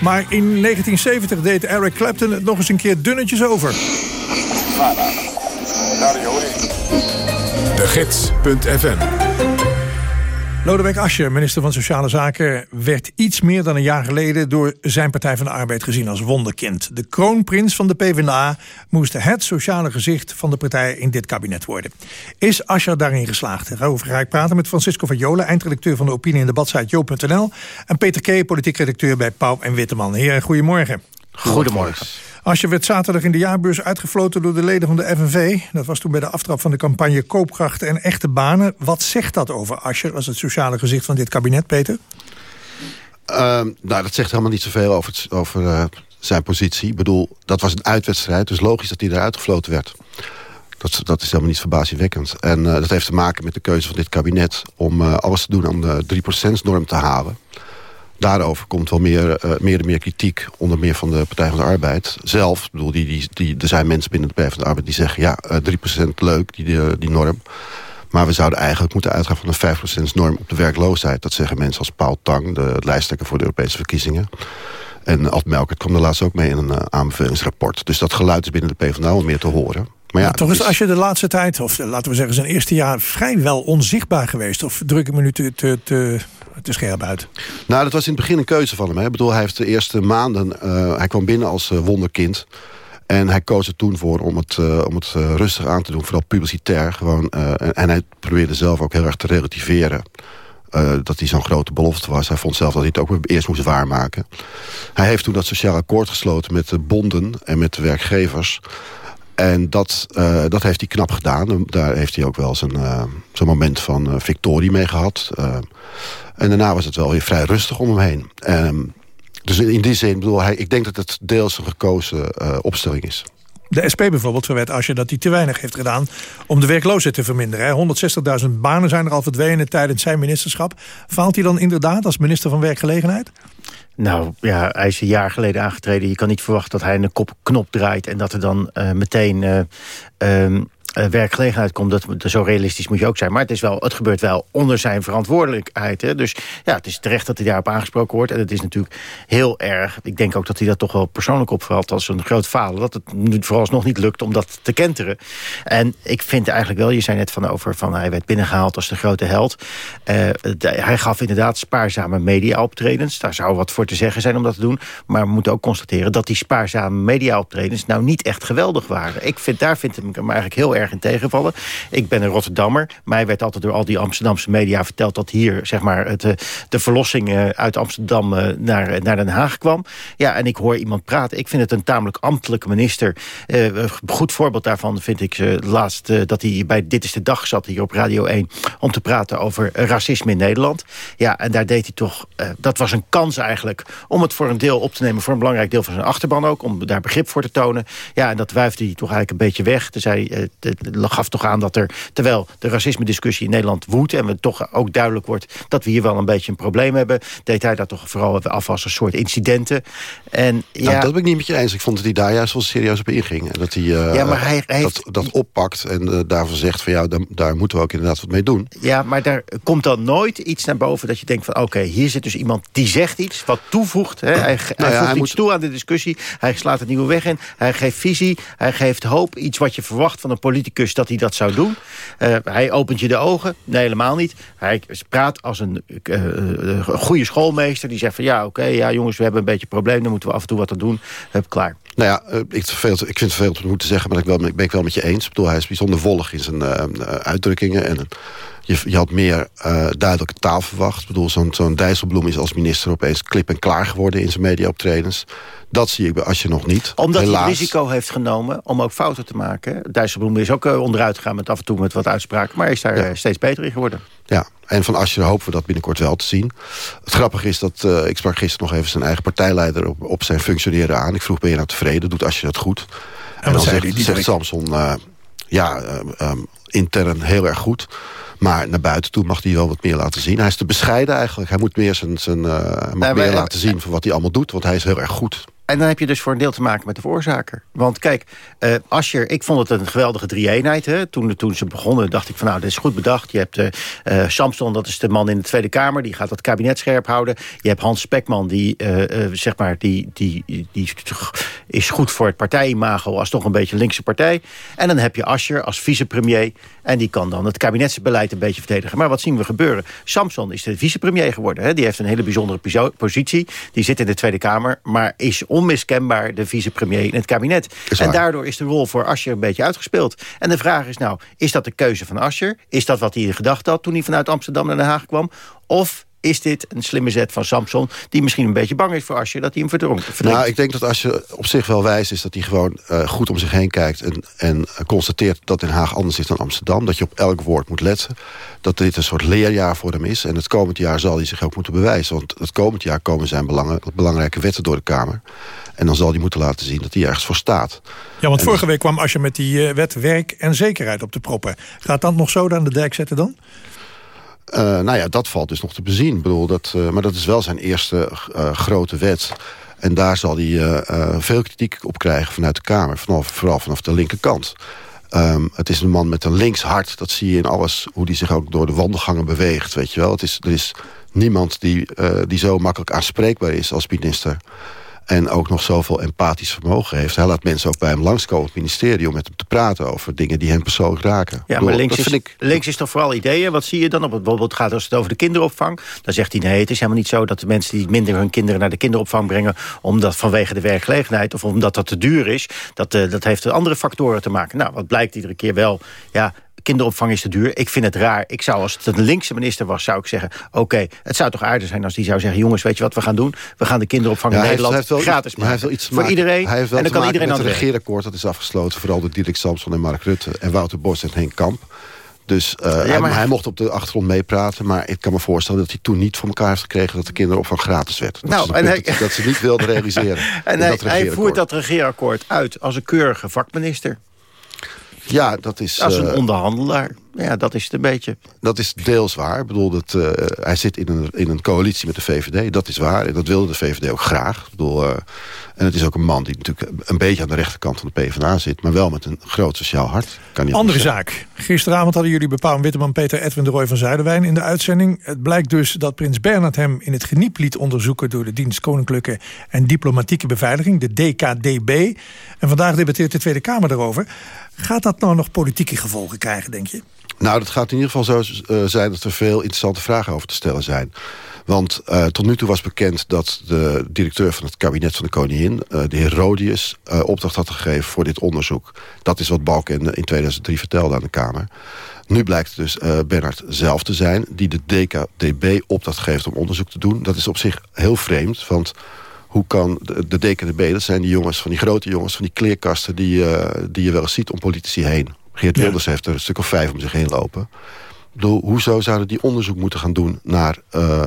Maar in 1970 deed Eric Clapton het nog eens een keer dunnetjes over. De Gids.fm Lodewijk Asscher, minister van Sociale Zaken, werd iets meer dan een jaar geleden door zijn Partij van de Arbeid gezien als wonderkind. De kroonprins van de PvdA moest het sociale gezicht van de partij in dit kabinet worden. Is Asscher daarin geslaagd? Daarover ga ik praten met Francisco van Jolen, eindredacteur van de opinie- en debatsite Joop.nl en Peter K., politiek redacteur bij Pauw en Witteman. Heren, goedemorgen. Goedemorgen. Asscher werd zaterdag in de jaarbeurs uitgefloten door de leden van de FNV. Dat was toen bij de aftrap van de campagne Koopkrachten en Echte Banen. Wat zegt dat over Asscher als het sociale gezicht van dit kabinet, Peter? Ehm, nou, dat zegt helemaal niet zoveel over, het- over eh, zijn positie. Ik bedoel, dat was een uitwedstrijd, dus logisch dat hij eruit gefloten werd. Dat, dat is helemaal niet verbazingwekkend. En eh, dat heeft te maken met de keuze van dit kabinet... om eh, alles te doen om de 3%-norm te halen. Daarover komt wel meer, eh, meer en meer kritiek, onder meer van de Partij van de Arbeid. Zelf, ik bedoel, die, die, die, er zijn mensen binnen de Partij van de Arbeid die zeggen... ja, eh, 3% leuk, die, die, die norm. Maar we zouden eigenlijk moeten uitgaan van een 5% norm op de werkloosheid. Dat zeggen mensen als Paul Tang, de lijsttrekker voor de Europese verkiezingen. En Ad Melkert kwam er laatst ook mee in een eh, aanbevelingsrapport. Dus dat geluid is binnen de PvdA wel meer te horen. Maar ja, Maar toch is als je de laatste tijd, of laten we zeggen zijn eerste jaar, vrijwel onzichtbaar geweest. Of druk ik me nu te, te, te, te scherp uit? Nou, dat was in het begin een keuze van hem. Hè. Ik bedoel, hij heeft de eerste maanden... eh, hij kwam binnen als eh, wonderkind. En hij koos er toen voor om het, eh, om het rustig aan te doen. Vooral publicitair. Gewoon, en, en hij probeerde zelf ook heel erg te relativeren. dat hij zo'n grote belofte was. Hij vond zelf dat hij het ook eerst moest waarmaken. Hij heeft toen dat sociaal akkoord gesloten met de bonden en met de werkgevers. En dat, eh, dat heeft hij knap gedaan. Daar heeft hij ook wel zijn, eh, zijn moment van eh, victorie mee gehad. Eh, en daarna was het wel weer vrij rustig om hem heen. Ehm, dus in die zin, bedoel, hij, ik denk dat het deels een gekozen opstelling is. De SP bijvoorbeeld verwijt als je dat hij te weinig heeft gedaan om de werkloosheid te verminderen. hè. 160.000 banen zijn er al verdwenen tijdens zijn ministerschap. Faalt hij dan inderdaad als minister van Werkgelegenheid? Nou ja, hij is een jaar geleden aangetreden. Je kan niet verwachten dat hij een kop knop draait... en dat er dan eh, meteen eh, ehm, eh, werkgelegenheid komt. Dat, zo realistisch moet je ook zijn. Maar het, is wel, het gebeurt wel onder zijn verantwoordelijkheid. Hè? Dus ja, het is terecht dat hij daarop aangesproken wordt. En het is natuurlijk heel erg... Ik denk ook dat hij dat toch wel persoonlijk opvalt als een groot falen. Dat het nu vooralsnog niet lukt om dat te kenteren. En ik vind eigenlijk wel... Je zei net van over van hij werd binnengehaald als de grote held. Eh, hij gaf inderdaad spaarzame media-optredens. Daar zou wat voor te zeggen zijn om dat te doen. Maar we moeten ook constateren dat die spaarzame media-optredens... nou niet echt geweldig waren. Ik vind, daar vind ik hem eigenlijk heel erg in tegenvallen. Ik ben een Rotterdammer. Mij werd altijd door al die Amsterdamse media verteld... dat hier zeg maar, het, eh, de verlossing eh, uit Amsterdam eh, naar, naar Den Haag kwam. Ja, en ik hoor iemand praten. Ik vind het een tamelijk ambtelijke minister. Een goed voorbeeld daarvan vind ik laatst... dat hij bij Dit is de Dag zat hier op Radio 1... om te praten over racisme in Nederland. Ja, en daar deed hij toch... dat was een kans eigenlijk om het voor een deel op te nemen... voor een belangrijk deel van zijn achterban ook... om daar begrip voor te tonen. Ja, en dat wuifde hij toch eigenlijk een beetje weg. Dus hij eh, het gaf toch aan dat er... terwijl de racisme-discussie in Nederland woedt... en het toch ook duidelijk wordt dat we hier wel een beetje een probleem hebben... deed hij dat toch vooral af als een soort incidenten. En, ja, Nou, dat ben ik niet met je eens. Ik vond dat hij daar juist wel serieus op inging. Dat hij, eh, Ja, maar hij- hij dat, dat oppakt en eh, daarvan zegt van ja, daar, daar moeten we ook inderdaad wat mee doen. Ja, maar daar komt dan nooit iets naar boven dat je denkt van... oké, hier zit dus iemand die zegt iets, wat toevoegt. Hè? Hij, hij Nou ja, voegt hij iets moet- toe aan de discussie. Hij slaat een nieuwe weg in. Hij geeft visie. Hij geeft hoop. Iets wat je verwacht van een politicus dat hij dat zou doen. Eh, hij opent je de ogen. Nee, helemaal niet. Hij praat als een eh, eh, goede schoolmeester. Die zegt van ja, oké, ja jongens, we hebben een beetje een probleem. Dan moeten we af en toe wat aan doen. Hup, klaar. Nou ja, ik, ik vind het veel te moeten zeggen, maar ik ben ik wel met je eens. Ik bedoel, hij is bijzonder wollig in zijn uitdrukkingen. En je, je had meer eh, duidelijke taal verwacht. Ik bedoel, zo'n zo'n Dijsselbloem is als minister opeens klip en klaar geworden in zijn mediaoptredens. Dat zie ik bij Asje nog niet. Omdat Helaas. hij het risico heeft genomen om ook fouten te maken. Dijsselbloem is ook eh, onderuit gegaan met af en toe met wat uitspraken. Maar hij is daar eh, steeds beter in geworden. Ja, en van Asscher hopen we dat binnenkort wel te zien. Het grappige is dat, eh, ik sprak gisteren nog even zijn eigen partijleider op, op zijn functioneren aan. Ik vroeg, ben je nou tevreden? Doet Asscher dat goed? En, dan zei zegt, zegt Samson, eh, ja, intern heel erg goed. Maar naar buiten toe mag hij wel wat meer laten zien. Hij is te bescheiden eigenlijk. Hij moet meer, zijn, zijn, eh, hij mag maar- meer laten zien van wat hij allemaal doet. Want hij is heel erg goed. En dan heb je dus voor een deel te maken met de veroorzaker. Want kijk, Ascher, ik vond het een geweldige drie-eenheid. Toen, toen ze begonnen dacht ik van nou, dit is goed bedacht. Je hebt eh eh, Samson, dat is de man in de Tweede Kamer. Die gaat het kabinet scherp houden. Je hebt Hans Spekman, die, zeg maar, die, die, die is goed voor het partijimago... als toch een beetje linkse partij. En dan heb je Ascher als vicepremier. En die kan dan het kabinetsbeleid een beetje verdedigen. Maar wat zien we gebeuren? Samson is de vicepremier geworden. Hè. Die heeft een hele bijzondere positie. Die zit in de Tweede Kamer, maar is onmiskenbaar de vicepremier in het kabinet. En daardoor is de rol voor Ascher een beetje uitgespeeld. En de vraag is nou, is dat de keuze van Ascher? Is dat wat hij in gedachten had toen hij vanuit Amsterdam naar Den Haag kwam? Of is dit een slimme zet van Samson... die misschien een beetje bang is voor Ascher dat hij hem verdronk? verdrinkt? Nou, ik denk dat als je op zich wel wijs is... dat hij gewoon eh, goed om zich heen kijkt... En, en constateert dat Den Haag anders is dan Amsterdam. Dat je op elk woord moet letten. Dat dit een soort leerjaar voor hem is. En het komend jaar zal hij zich ook moeten bewijzen. Want het komend jaar komen zijn belangen, belangrijke wetten door de Kamer. En dan zal hij moeten laten zien dat hij ergens voor staat. Ja, want vorige week kwam Asje met die eh, wet werk en zekerheid op de proppen. Gaat dat nog zo aan de dijk zetten dan? Eh, nou ja, dat valt dus nog te bezien. Bedoel, dat, eh, maar dat is wel zijn eerste eh, grote wet. En daar zal hij veel kritiek op krijgen vanuit de Kamer. Vanaf, vooral vanaf de linkerkant. Ehm, het is een man met een links hart. Dat zie je in alles, hoe hij zich ook door de wandelgangen beweegt. Weet je wel? Het is, er is niemand die, die zo makkelijk aanspreekbaar is als minister. En ook nog zoveel empathisch vermogen heeft. Hij laat mensen ook bij hem langskomen op het ministerie... om met hem te praten over dingen die hem persoonlijk raken. Ja, maar links is, ik links is toch vooral ideeën? Wat zie je dan? Op het, bijvoorbeeld gaat als het over de kinderopvang. Dan zegt hij nee, het is helemaal niet zo dat de mensen die minder hun kinderen naar de kinderopvang brengen... omdat vanwege de werkgelegenheid of omdat dat te duur is... dat, eh, dat heeft met andere factoren te maken. Nou, wat blijkt iedere keer wel... Ja, kinderopvang is te duur. Ik vind het raar. Ik zou, als het een linkse minister was, zou ik zeggen... oké, het zou toch aardig zijn als die zou zeggen... jongens, weet je wat we gaan doen? We gaan de kinderopvang Ja, in heeft- Nederland hij heeft wel gratis maken. Hij heeft wel iets Voor iedereen. Hij heeft wel en dan kan iedereen met het regeerakkoord. Dat is afgesloten. Vooral door Dirk Samson en Mark Rutte. En Wouter Bos en Henk Kamp. Dus eh, Ja, maar- hij mocht op de achtergrond meepraten. Maar ik kan me voorstellen dat hij toen niet voor elkaar heeft gekregen... dat de kinderopvang gratis werd. Dat, Nou, en punt hij- dat, dat ze niet wilden realiseren. En hij, dat hij voert dat regeerakkoord uit als een keurige vakminister. Ja, dat is... Als een eh, onderhandelaar. Ja, dat is het een beetje. Dat is deels waar. Ik bedoel, dat, eh, hij zit in een, in een coalitie met de VVD. Dat is waar. En dat wilde de VVD ook graag. Ik bedoel, eh, en het is ook een man die natuurlijk een beetje aan de rechterkant van de PvdA zit. Maar wel met een groot sociaal hart. Kan niet Andere zaak. Gisteravond hadden jullie bepaald Witteman, Peter Edwin de Roy van Zuiderwijn in de uitzending. Het blijkt dus dat prins Bernhard hem in het geniep liet onderzoeken... door de Dienst Koninklijke en Diplomatieke Beveiliging, de DKDB. En vandaag debatteert de Tweede Kamer daarover. Gaat dat nou nog politieke gevolgen krijgen, denk je? Nou, dat gaat in ieder geval zo eh, zijn dat er veel interessante vragen over te stellen zijn. Want eh, tot nu toe was bekend dat de directeur van het kabinet van de koningin... eh, de heer Rodius, opdracht had gegeven voor dit onderzoek. Dat is wat Balken in, in 2003 vertelde aan de Kamer. Nu blijkt dus Bernhard zelf te zijn... die de DKDB opdracht geeft om onderzoek te doen. Dat is op zich heel vreemd, want hoe kan de, DKDB... dat zijn die jongens, van die grote jongens, van die kleerkasten... die, die je wel eens ziet om politici heen. Geert Ja. Wilders heeft er een stuk of vijf om zich heen lopen. Ik bedoel, hoezo zouden die onderzoek moeten gaan doen... naar eh,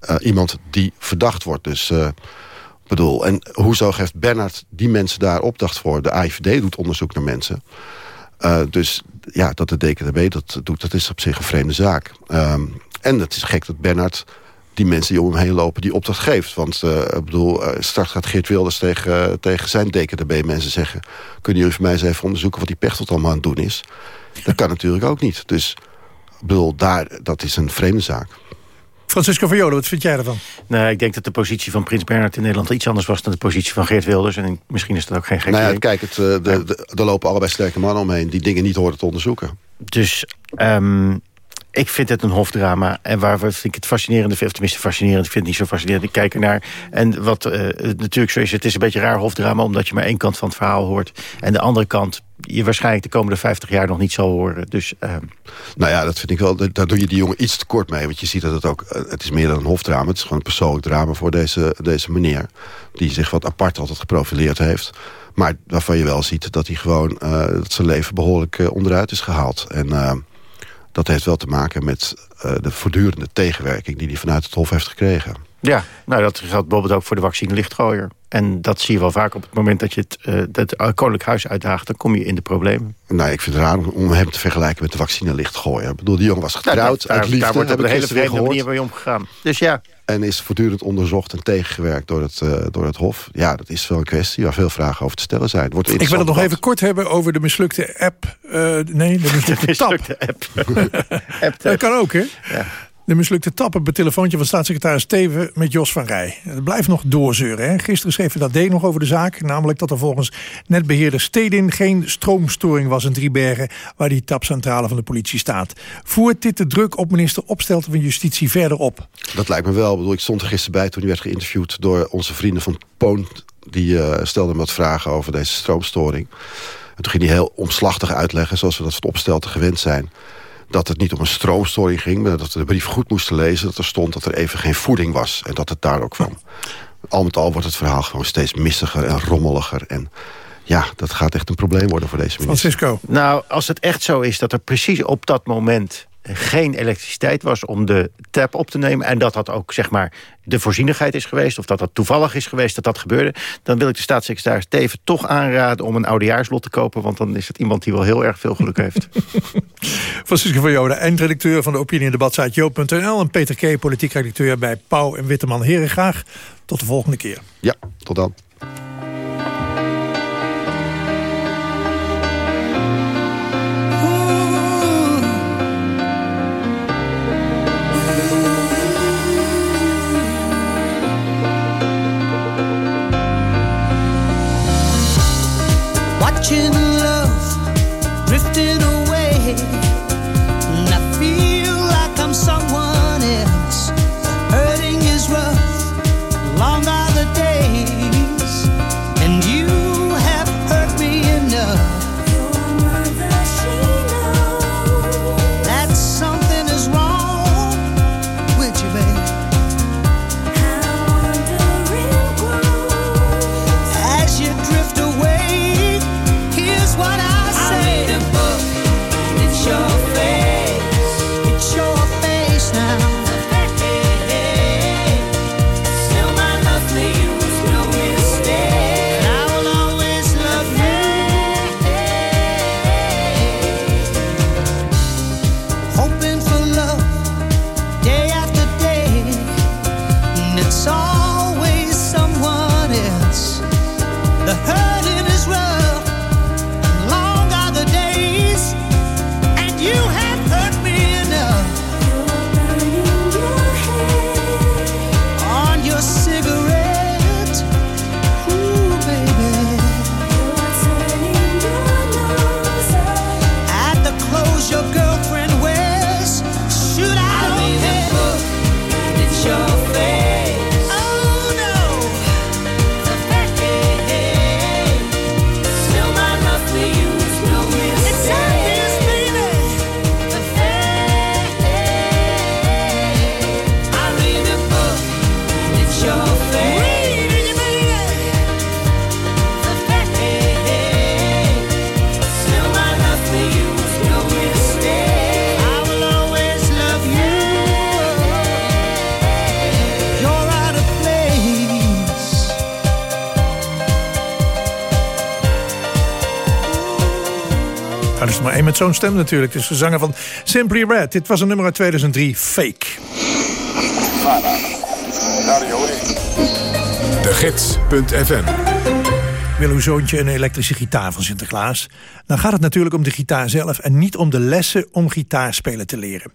eh, iemand die verdacht wordt? Dus... eh, bedoel, en hoezo geeft Bernard die mensen daar opdracht voor? De AIVD doet onderzoek naar mensen. Dus ja, dat de DKDB dat doet, dat is op zich een vreemde zaak. Ehm, en het is gek dat Bernard die mensen die om hem heen lopen, die opdracht geeft. Want eh, ik bedoel, eh, straks gaat Geert Wilders tegen, eh, tegen zijn DKDB-mensen zeggen... kunnen jullie voor mij eens even onderzoeken wat die Pechtold allemaal aan het doen is? Dat kan natuurlijk ook niet. Dus ik bedoel, daar, dat is een vreemde zaak. Francisco Viola, wat vind jij ervan? Nou, ik denk dat de positie van Prins Bernhard in Nederland iets anders was dan de positie van Geert Wilders. En misschien is dat ook geen gek Nou ja, idee. kijk, het, eh, de, de, er lopen allebei sterke mannen omheen... die dingen niet horen te onderzoeken. Dus ehm, ik vind het een hofdrama. En waar vind ik het fascinerende, of tenminste fascinerend, ik vind het niet zo fascinerend. Ik kijk ernaar. En wat uh, natuurlijk zo is, het is een beetje raar hofdrama... omdat je maar één kant van het verhaal hoort. En de andere kant je waarschijnlijk de komende 50 jaar nog niet zal horen. Dus, uh... Nou ja, dat vind ik wel. Daar doe je die jongen iets te kort mee. Want je ziet dat het ook. Het is meer dan een hofdrama. Het is gewoon een persoonlijk drama voor deze, deze meneer. Die zich wat apart altijd geprofileerd heeft. Maar waarvan je wel ziet dat hij gewoon. Dat zijn leven behoorlijk onderuit is gehaald. En dat heeft wel te maken met de voortdurende tegenwerking die hij vanuit het Hof heeft gekregen. Ja, nou dat geldt bijvoorbeeld ook voor de vaccine lichtgooier. En dat zie je wel vaak op het moment dat je het, uh, het Koninklijk Huis uitdaagt... dan kom je in de problemen. Nou, ik vind het raar om hem te vergelijken met de vaccine lichtgooier. Ik bedoel, die jongen was getrouwd nou, uit daar, liefde. Daar wordt op een hele vreemde manier mee omgegaan. Dus ja. En is voortdurend onderzocht en tegengewerkt door het, uh, door het Hof. Ja, dat is wel een kwestie waar veel vragen over te stellen zijn. Wordt ik wil het nog even kort hebben over de mislukte app. Uh, nee, de mislukte, de mislukte app. app dat kan ook, hè? Ja. De mislukte tap op het telefoontje van staatssecretaris Steven met Jos van Rij. Het blijft nog doorzeuren. Hè? Gisteren schreef dat D nog over de zaak. Namelijk dat er volgens netbeheerder Stedin geen stroomstoring was in Driebergen... waar die tapcentrale van de politie staat. Voert dit de druk op minister Opstelten van Justitie verder op? Dat lijkt me wel. Ik, stond er gisteren bij toen hij werd geïnterviewd... door onze vrienden van Poon. Die uh, stelden wat vragen over deze stroomstoring. En toen ging hij heel omslachtig uitleggen... zoals we dat van Opstelten gewend zijn dat het niet om een stroomstoring ging... maar dat we de brief goed moesten lezen... dat er stond dat er even geen voeding was en dat het daardoor kwam. Al met al wordt het verhaal gewoon steeds missiger en rommeliger... en ja, dat gaat echt een probleem worden voor deze minister. Francisco. Nou, als het echt zo is dat er precies op dat moment geen elektriciteit was om de tap op te nemen... en dat dat ook zeg maar de voorzienigheid is geweest... of dat dat toevallig is geweest dat dat gebeurde... dan wil ik de staatssecretaris Teven toch aanraden om een oudejaarslot te kopen... want dan is het iemand die wel heel erg veel geluk heeft. Francisco van Joden, eindredacteur van de opinie- en debatsite joop.nl... en Peter K., politiek redacteur bij Pauw en Witteman. Heren, graag tot de volgende keer. Ja, tot dan. Nou, er er één met zo'n stem natuurlijk. Het is de zanger van Simply Red. Dit was een nummer uit 2003, Fake. De Gids.fm Wil uw zoontje een elektrische gitaar van Sinterklaas? Dan gaat het natuurlijk om de gitaar zelf... en niet om de lessen om gitaarspelen te leren.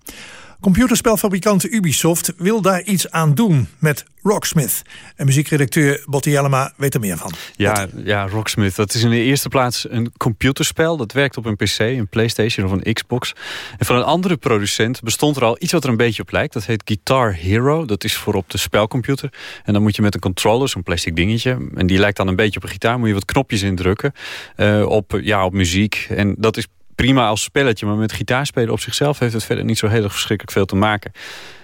Computerspelfabrikant Ubisoft wil daar iets aan doen met Rocksmith. En muziekredacteur Botti Jellema weet er meer van. Ja, ja, Rocksmith. Dat is in de eerste plaats een computerspel. Dat werkt op een PC, een Playstation of een Xbox. En van een andere producent bestond er al iets wat er een beetje op lijkt. Dat heet Guitar Hero. Dat is voor op de spelcomputer. En dan moet je met een controller, zo'n plastic dingetje... en die lijkt dan een beetje op een gitaar... moet je wat knopjes indrukken uh, op, ja, op muziek. En dat is prima als spelletje, maar met gitaarspelen op zichzelf heeft het verder niet zo heel verschrikkelijk veel te maken.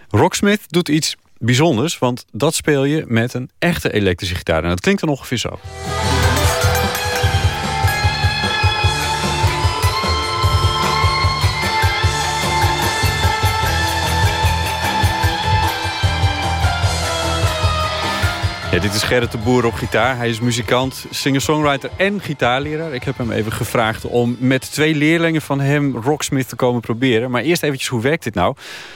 Rocksmith doet iets bijzonders, want dat speel je met een echte elektrische gitaar. En dat klinkt dan ongeveer zo. Ja, dit is Gerrit de Boer op gitaar. Hij is muzikant, singer-songwriter en gitaarleraar. Ik heb hem even gevraagd om met twee leerlingen van hem Rocksmith te komen proberen. Maar eerst eventjes, hoe werkt dit nou?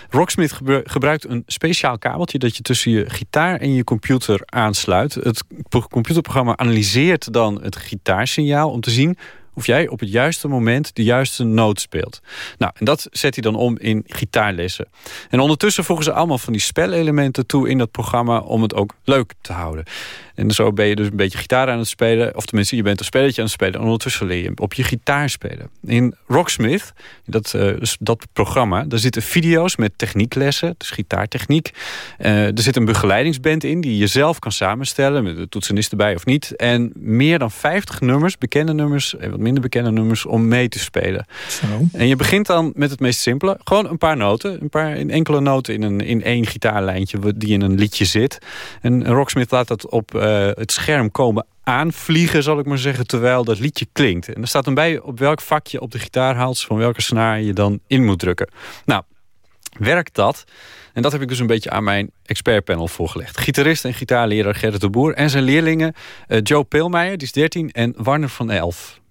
Rocksmith gebruikt een speciaal kabeltje dat je tussen je gitaar en je computer aansluit. Het computerprogramma analyseert dan het gitaarsignaal om te zien of jij op het juiste moment de juiste noot speelt. Nou, en dat zet hij dan om in gitaarlessen. En ondertussen voegen ze allemaal van die spelelementen toe in dat programma om het ook leuk te houden. En zo ben je dus een beetje gitaar aan het spelen. Of tenminste, je bent een spelletje aan het spelen. En ondertussen leer je op je gitaar spelen. In Rocksmith, dat, uh, dat programma, daar zitten video's met technieklessen. Dus gitaartechniek. Uh, er zit een begeleidingsband in die je zelf kan samenstellen. Met de toetsenist erbij of niet. En meer dan 50 nummers, bekende nummers wat minder bekende nummers, om mee te spelen. Zo. En je begint dan met het meest simpele. Gewoon een paar noten. Een paar in enkele noten in, een, in één gitaarlijntje die in een liedje zit. En Rocksmith laat dat op uh, het scherm komen aanvliegen, zal ik maar zeggen, terwijl dat liedje klinkt. En er staat dan bij op welk vakje op de gitaarhals van welke snaar je dan in moet drukken. Nou, werkt dat? En dat heb ik dus een beetje aan mijn expertpanel voorgelegd. Gitarist en gitaarleraar Gerrit de Boer en zijn leerlingen uh, Joe Peelmeijer, die is 13, en Warner van 11.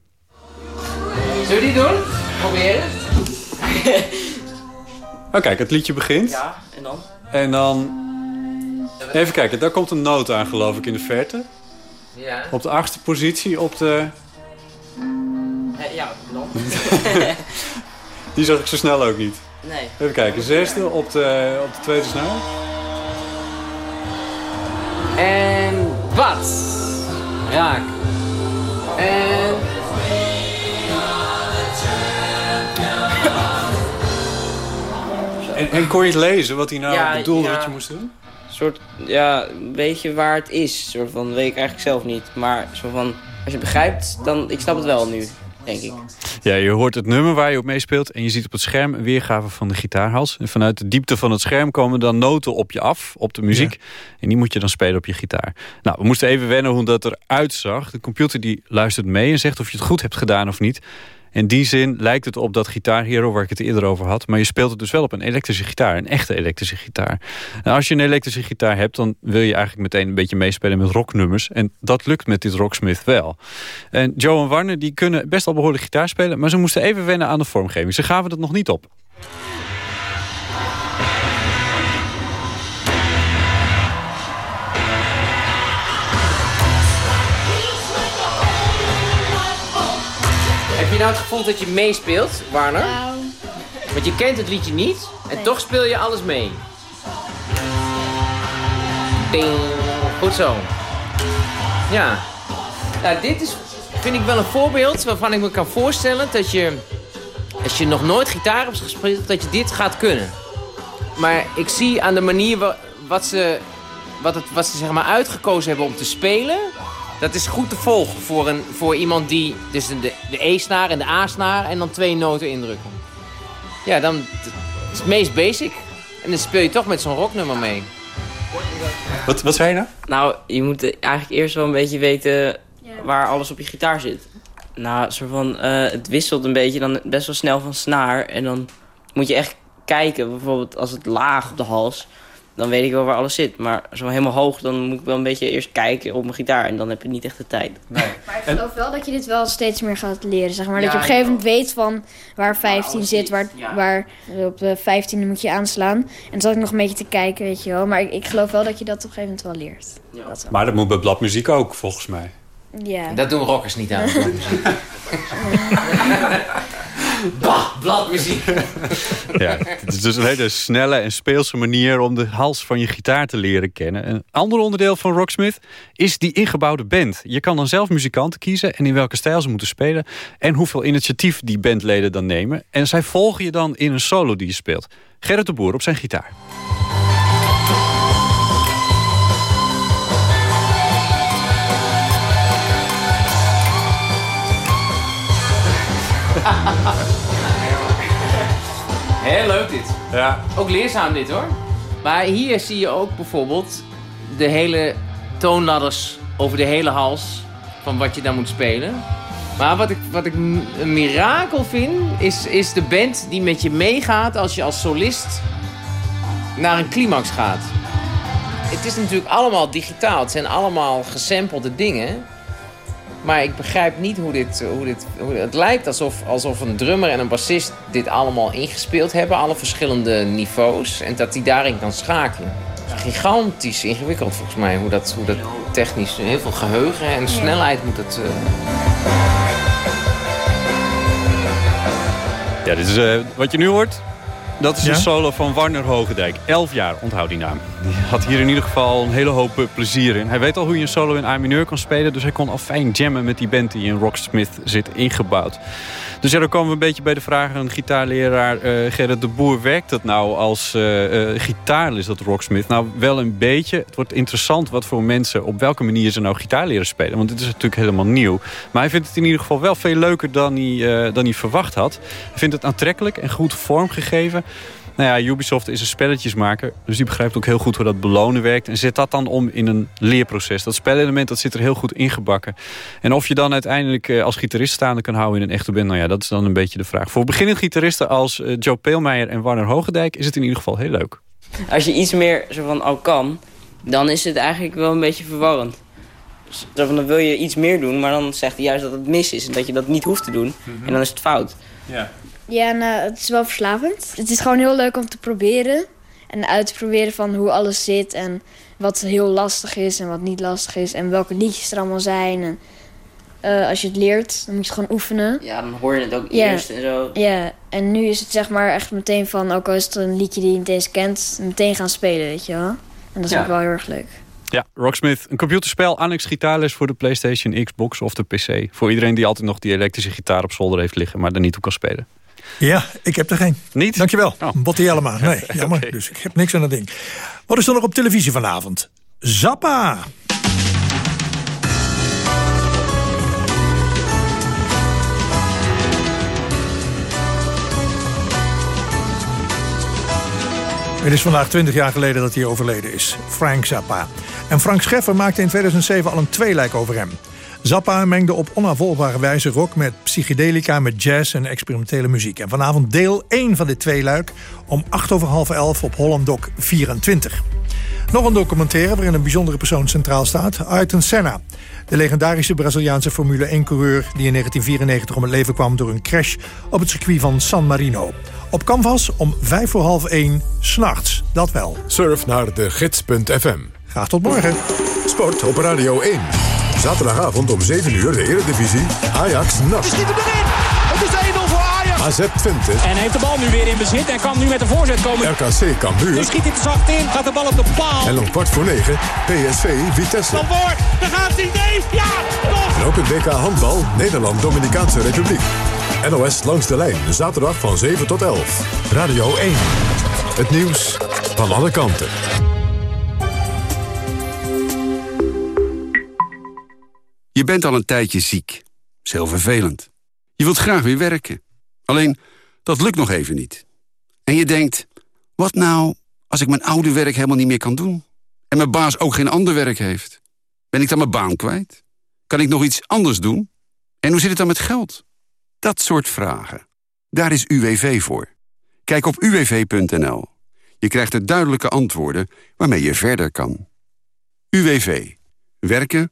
Zullen we die doen? Proberen. oh, kijk, het liedje begint. Ja, en dan? En dan Even kijken, daar komt een noot aan geloof ik in de verte. Ja. Op de achtste positie op de... Ja, nog. Die zag ik zo snel ook niet. Nee. Even kijken, zesde op de, op de tweede snaar. En wat? Raak. En... En, en kon je het lezen wat hij nou Ja, bedoelde ja. wat je moest doen? soort, ja, weet je waar het is? Soort van, weet ik eigenlijk zelf niet. Maar soort van, als je het begrijpt, dan, ik snap het wel nu, denk ik. Ja, je hoort het nummer waar je op meespeelt en je ziet op het scherm een weergave van de gitaarhals. En vanuit de diepte van het scherm komen dan noten op je af, op de muziek. En die moet je dan spelen op je gitaar. Nou, we moesten even wennen hoe dat eruit zag. De computer die luistert mee en zegt of je het goed hebt gedaan of niet. In die zin lijkt het op dat Guitar Hero waar ik het eerder over had. Maar je speelt het dus wel op een elektrische gitaar. Een echte elektrische gitaar. En als je een elektrische gitaar hebt... dan wil je eigenlijk meteen een beetje meespelen met rocknummers. En dat lukt met dit Rocksmith wel. En Joe en Warner die kunnen best wel behoorlijk gitaar spelen... maar ze moesten even wennen aan de vormgeving. Ze gaven het nog niet op. je nou het gevoel dat je meespeelt, Warner? Want je kent het liedje niet en toch speel je alles mee. Ding. Goed zo. Ja. Nou, dit is, vind ik wel een voorbeeld waarvan ik me kan voorstellen dat je, als je nog nooit gitaar hebt gespeeld, dat je dit gaat kunnen. Maar ik zie aan de manier wa- wat ze, wat het, wat ze zeg maar uitgekozen hebben om te spelen, dat is goed te volgen voor, een, voor iemand die dus de, de E-snaar en de A-snaar en dan twee noten indrukken. Ja, dan is het meest basic. En dan speel je toch met zo'n rocknummer mee. Wat, wat zei je nou? Nou, je moet eigenlijk eerst wel een beetje weten waar alles op je gitaar zit. Nou, soort van, eh, het wisselt een beetje dan best wel snel van snaar. En dan moet je echt kijken, bijvoorbeeld als het laag op de hals... dan weet ik wel waar alles zit. Maar zo helemaal hoog, dan moet ik wel een beetje eerst kijken op mijn gitaar. En dan heb je niet echt de tijd. Maar ik geloof wel dat je dit wel steeds meer gaat leren, zeg maar. Ja, dat je op een gegeven moment weet van waar 15 zit, waar, Ja. waar op de 15 moet je aanslaan. En dan zat ik nog een beetje te kijken, weet je wel. Maar ik, ik geloof wel dat je dat op een gegeven moment wel leert. Dat wel. Maar dat moet bij bladmuziek ook, volgens mij. Ja. Dat doen rockers niet aan. bah, bladmuziek. Ja, het is dus een hele snelle en speelse manier om de hals van je gitaar te leren kennen. Een ander onderdeel van Rocksmith is die ingebouwde band. Je kan dan zelf muzikanten kiezen en in welke stijl ze moeten spelen... en hoeveel initiatief die bandleden dan nemen. En zij volgen je dan in een solo die je speelt. Gerrit de Boer op zijn gitaar. Heel leuk dit. Ja. Ook leerzaam dit hoor. Maar hier zie je ook bijvoorbeeld de hele toonladders over de hele hals van wat je dan moet spelen. Maar wat ik, wat ik een mirakel vind, is, is de band die met je meegaat als je als solist naar een climax gaat. Het is natuurlijk allemaal digitaal. Het zijn allemaal gesampelde dingen. Maar ik begrijp niet hoe dit... Hoe dit hoe, het lijkt alsof, alsof een drummer en een bassist dit allemaal ingespeeld hebben. Alle verschillende niveaus. En dat die daarin kan schakelen. Gigantisch ingewikkeld volgens mij. Hoe dat, hoe dat technisch... Heel veel geheugen en snelheid moet het... eh, Ja, dit is eh, wat je nu hoort. Dat is Ja? een solo van Warner Hogendijk. Elf jaar, onthoud die naam. Die had hier in ieder geval een hele hoop eh, plezier in. Hij weet al hoe je een solo in A-mineur kan spelen. Dus hij kon al fijn jammen met die band die in Rocksmith zit ingebouwd. Dus ja, dan komen we een beetje bij de vraag aan gitaarleraar eh, Gerrit de Boer. Werkt dat nou als gitaarles, dat Rocksmith? Nou, wel een beetje. Het wordt interessant wat voor mensen, op welke manier ze nou gitaar leren spelen. Want dit is natuurlijk helemaal nieuw. Maar hij vindt het in ieder geval wel veel leuker dan hij, dan hij verwacht had. Hij vindt het aantrekkelijk en goed vormgegeven. Nou ja, Ubisoft is een spelletjesmaker. Dus die begrijpt ook heel goed hoe dat belonen werkt. En zet dat dan om in een leerproces. Dat spelelement dat zit er heel goed ingebakken. En of je dan uiteindelijk eh, als gitarist staande kan houden in een echte band... nou ja, dat is dan een beetje de vraag. Voor beginnende gitaristen als eh, Joe Peelmeijer en Warner Hogendijk... is het in ieder geval heel leuk. Als je iets meer zo van al kan, dan is het eigenlijk wel een beetje verwarrend. Zo van, dan wil je iets meer doen, maar dan zegt hij juist dat het mis is... en dat je dat niet hoeft te doen. En dan is het fout. Ja. Ja, nou, het is wel verslavend. Het is gewoon heel leuk om te proberen. En uit te proberen van hoe alles zit. En wat heel lastig is en wat niet lastig is. En welke liedjes er allemaal zijn. En, eh, als je het leert, dan moet je het gewoon oefenen. Ja, dan hoor je het ook eerst en zo. Ja, en nu is het zeg maar echt meteen van... ook al is het een liedje die je niet eens kent... meteen gaan spelen, weet je wel. En dat is Ja. ook wel heel erg leuk. Ja, Rocksmith, een computerspel, annex gitaarles voor de Playstation, Xbox of de PC. Voor iedereen die altijd nog die elektrische gitaar op zolder heeft liggen... maar er niet toe kan spelen. Ja, ik heb er geen. Niet? Dankjewel. Botti Jellema. Nee, jammer. Dus ik heb niks aan dat ding. Wat is er nog op televisie vanavond? Zappa. Het is vandaag 20 jaar geleden dat hij overleden is. Frank Zappa. En Frank Scheffer maakte in 2007 al een tweelijk over hem. Zappa mengde op onafvolgbare wijze rock met psychedelica, met jazz en experimentele muziek. En vanavond deel 1 van dit tweeluik om 8 over half 11 op Holland Doc 24. Nog een documentaire waarin een bijzondere persoon centraal staat. Ayrton Senna. De legendarische Braziliaanse Formule 1-coureur... die in 1994 om het leven kwam door een crash op het circuit van San Marino. Op Canvas om 5 voor half 1 s'nachts. Dat wel. Surf naar de gids.fm. Graag tot morgen. Sport op Radio 1. Zaterdagavond om 7 uur de Eredivisie. Ajax NAC. Schiet hem erin! Het is 1-0 voor Ajax! AZ Twente. En heeft de bal nu weer in bezit en kan nu met een voorzet komen. RKC Cambuur. Nu schiet hij te zacht in, gaat de bal op de paal. En om kwart voor 9 PSV Vitesse. Dan wordt, daar gaat hij, nee, ja, toch! En ook het WK handbal Nederland-Dominicaanse Republiek. NOS langs de lijn, zaterdag van 7 tot 11. Radio 1. Het nieuws van alle kanten. Je bent al een tijdje ziek. Is heel vervelend. Je wilt graag weer werken. Alleen, dat lukt nog even niet. En je denkt, wat nou als ik mijn oude werk helemaal niet meer kan doen? En mijn baas ook geen ander werk heeft? Ben ik dan mijn baan kwijt? Kan ik nog iets anders doen? En hoe zit het dan met geld? Dat soort vragen. Daar is UWV voor. Kijk op uwv.nl. Je krijgt er duidelijke antwoorden waarmee je verder kan. UWV. Werken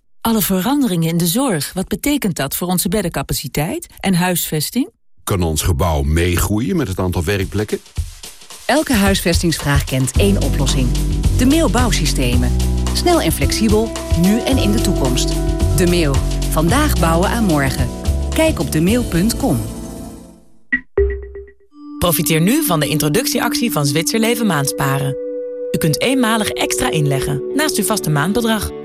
Alle veranderingen in de zorg, wat betekent dat voor onze beddencapaciteit en huisvesting? Kan ons gebouw meegroeien met het aantal werkplekken? Elke huisvestingsvraag kent één oplossing. De Mail Bouwsystemen. Snel en flexibel, nu en in de toekomst. De Mail. Vandaag bouwen aan morgen. Kijk op demail.com. Profiteer nu van de introductieactie van Zwitserleven Maandsparen. U kunt eenmalig extra inleggen naast uw vaste maandbedrag.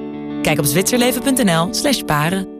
Kijk op zwitserleven.nl slash paren.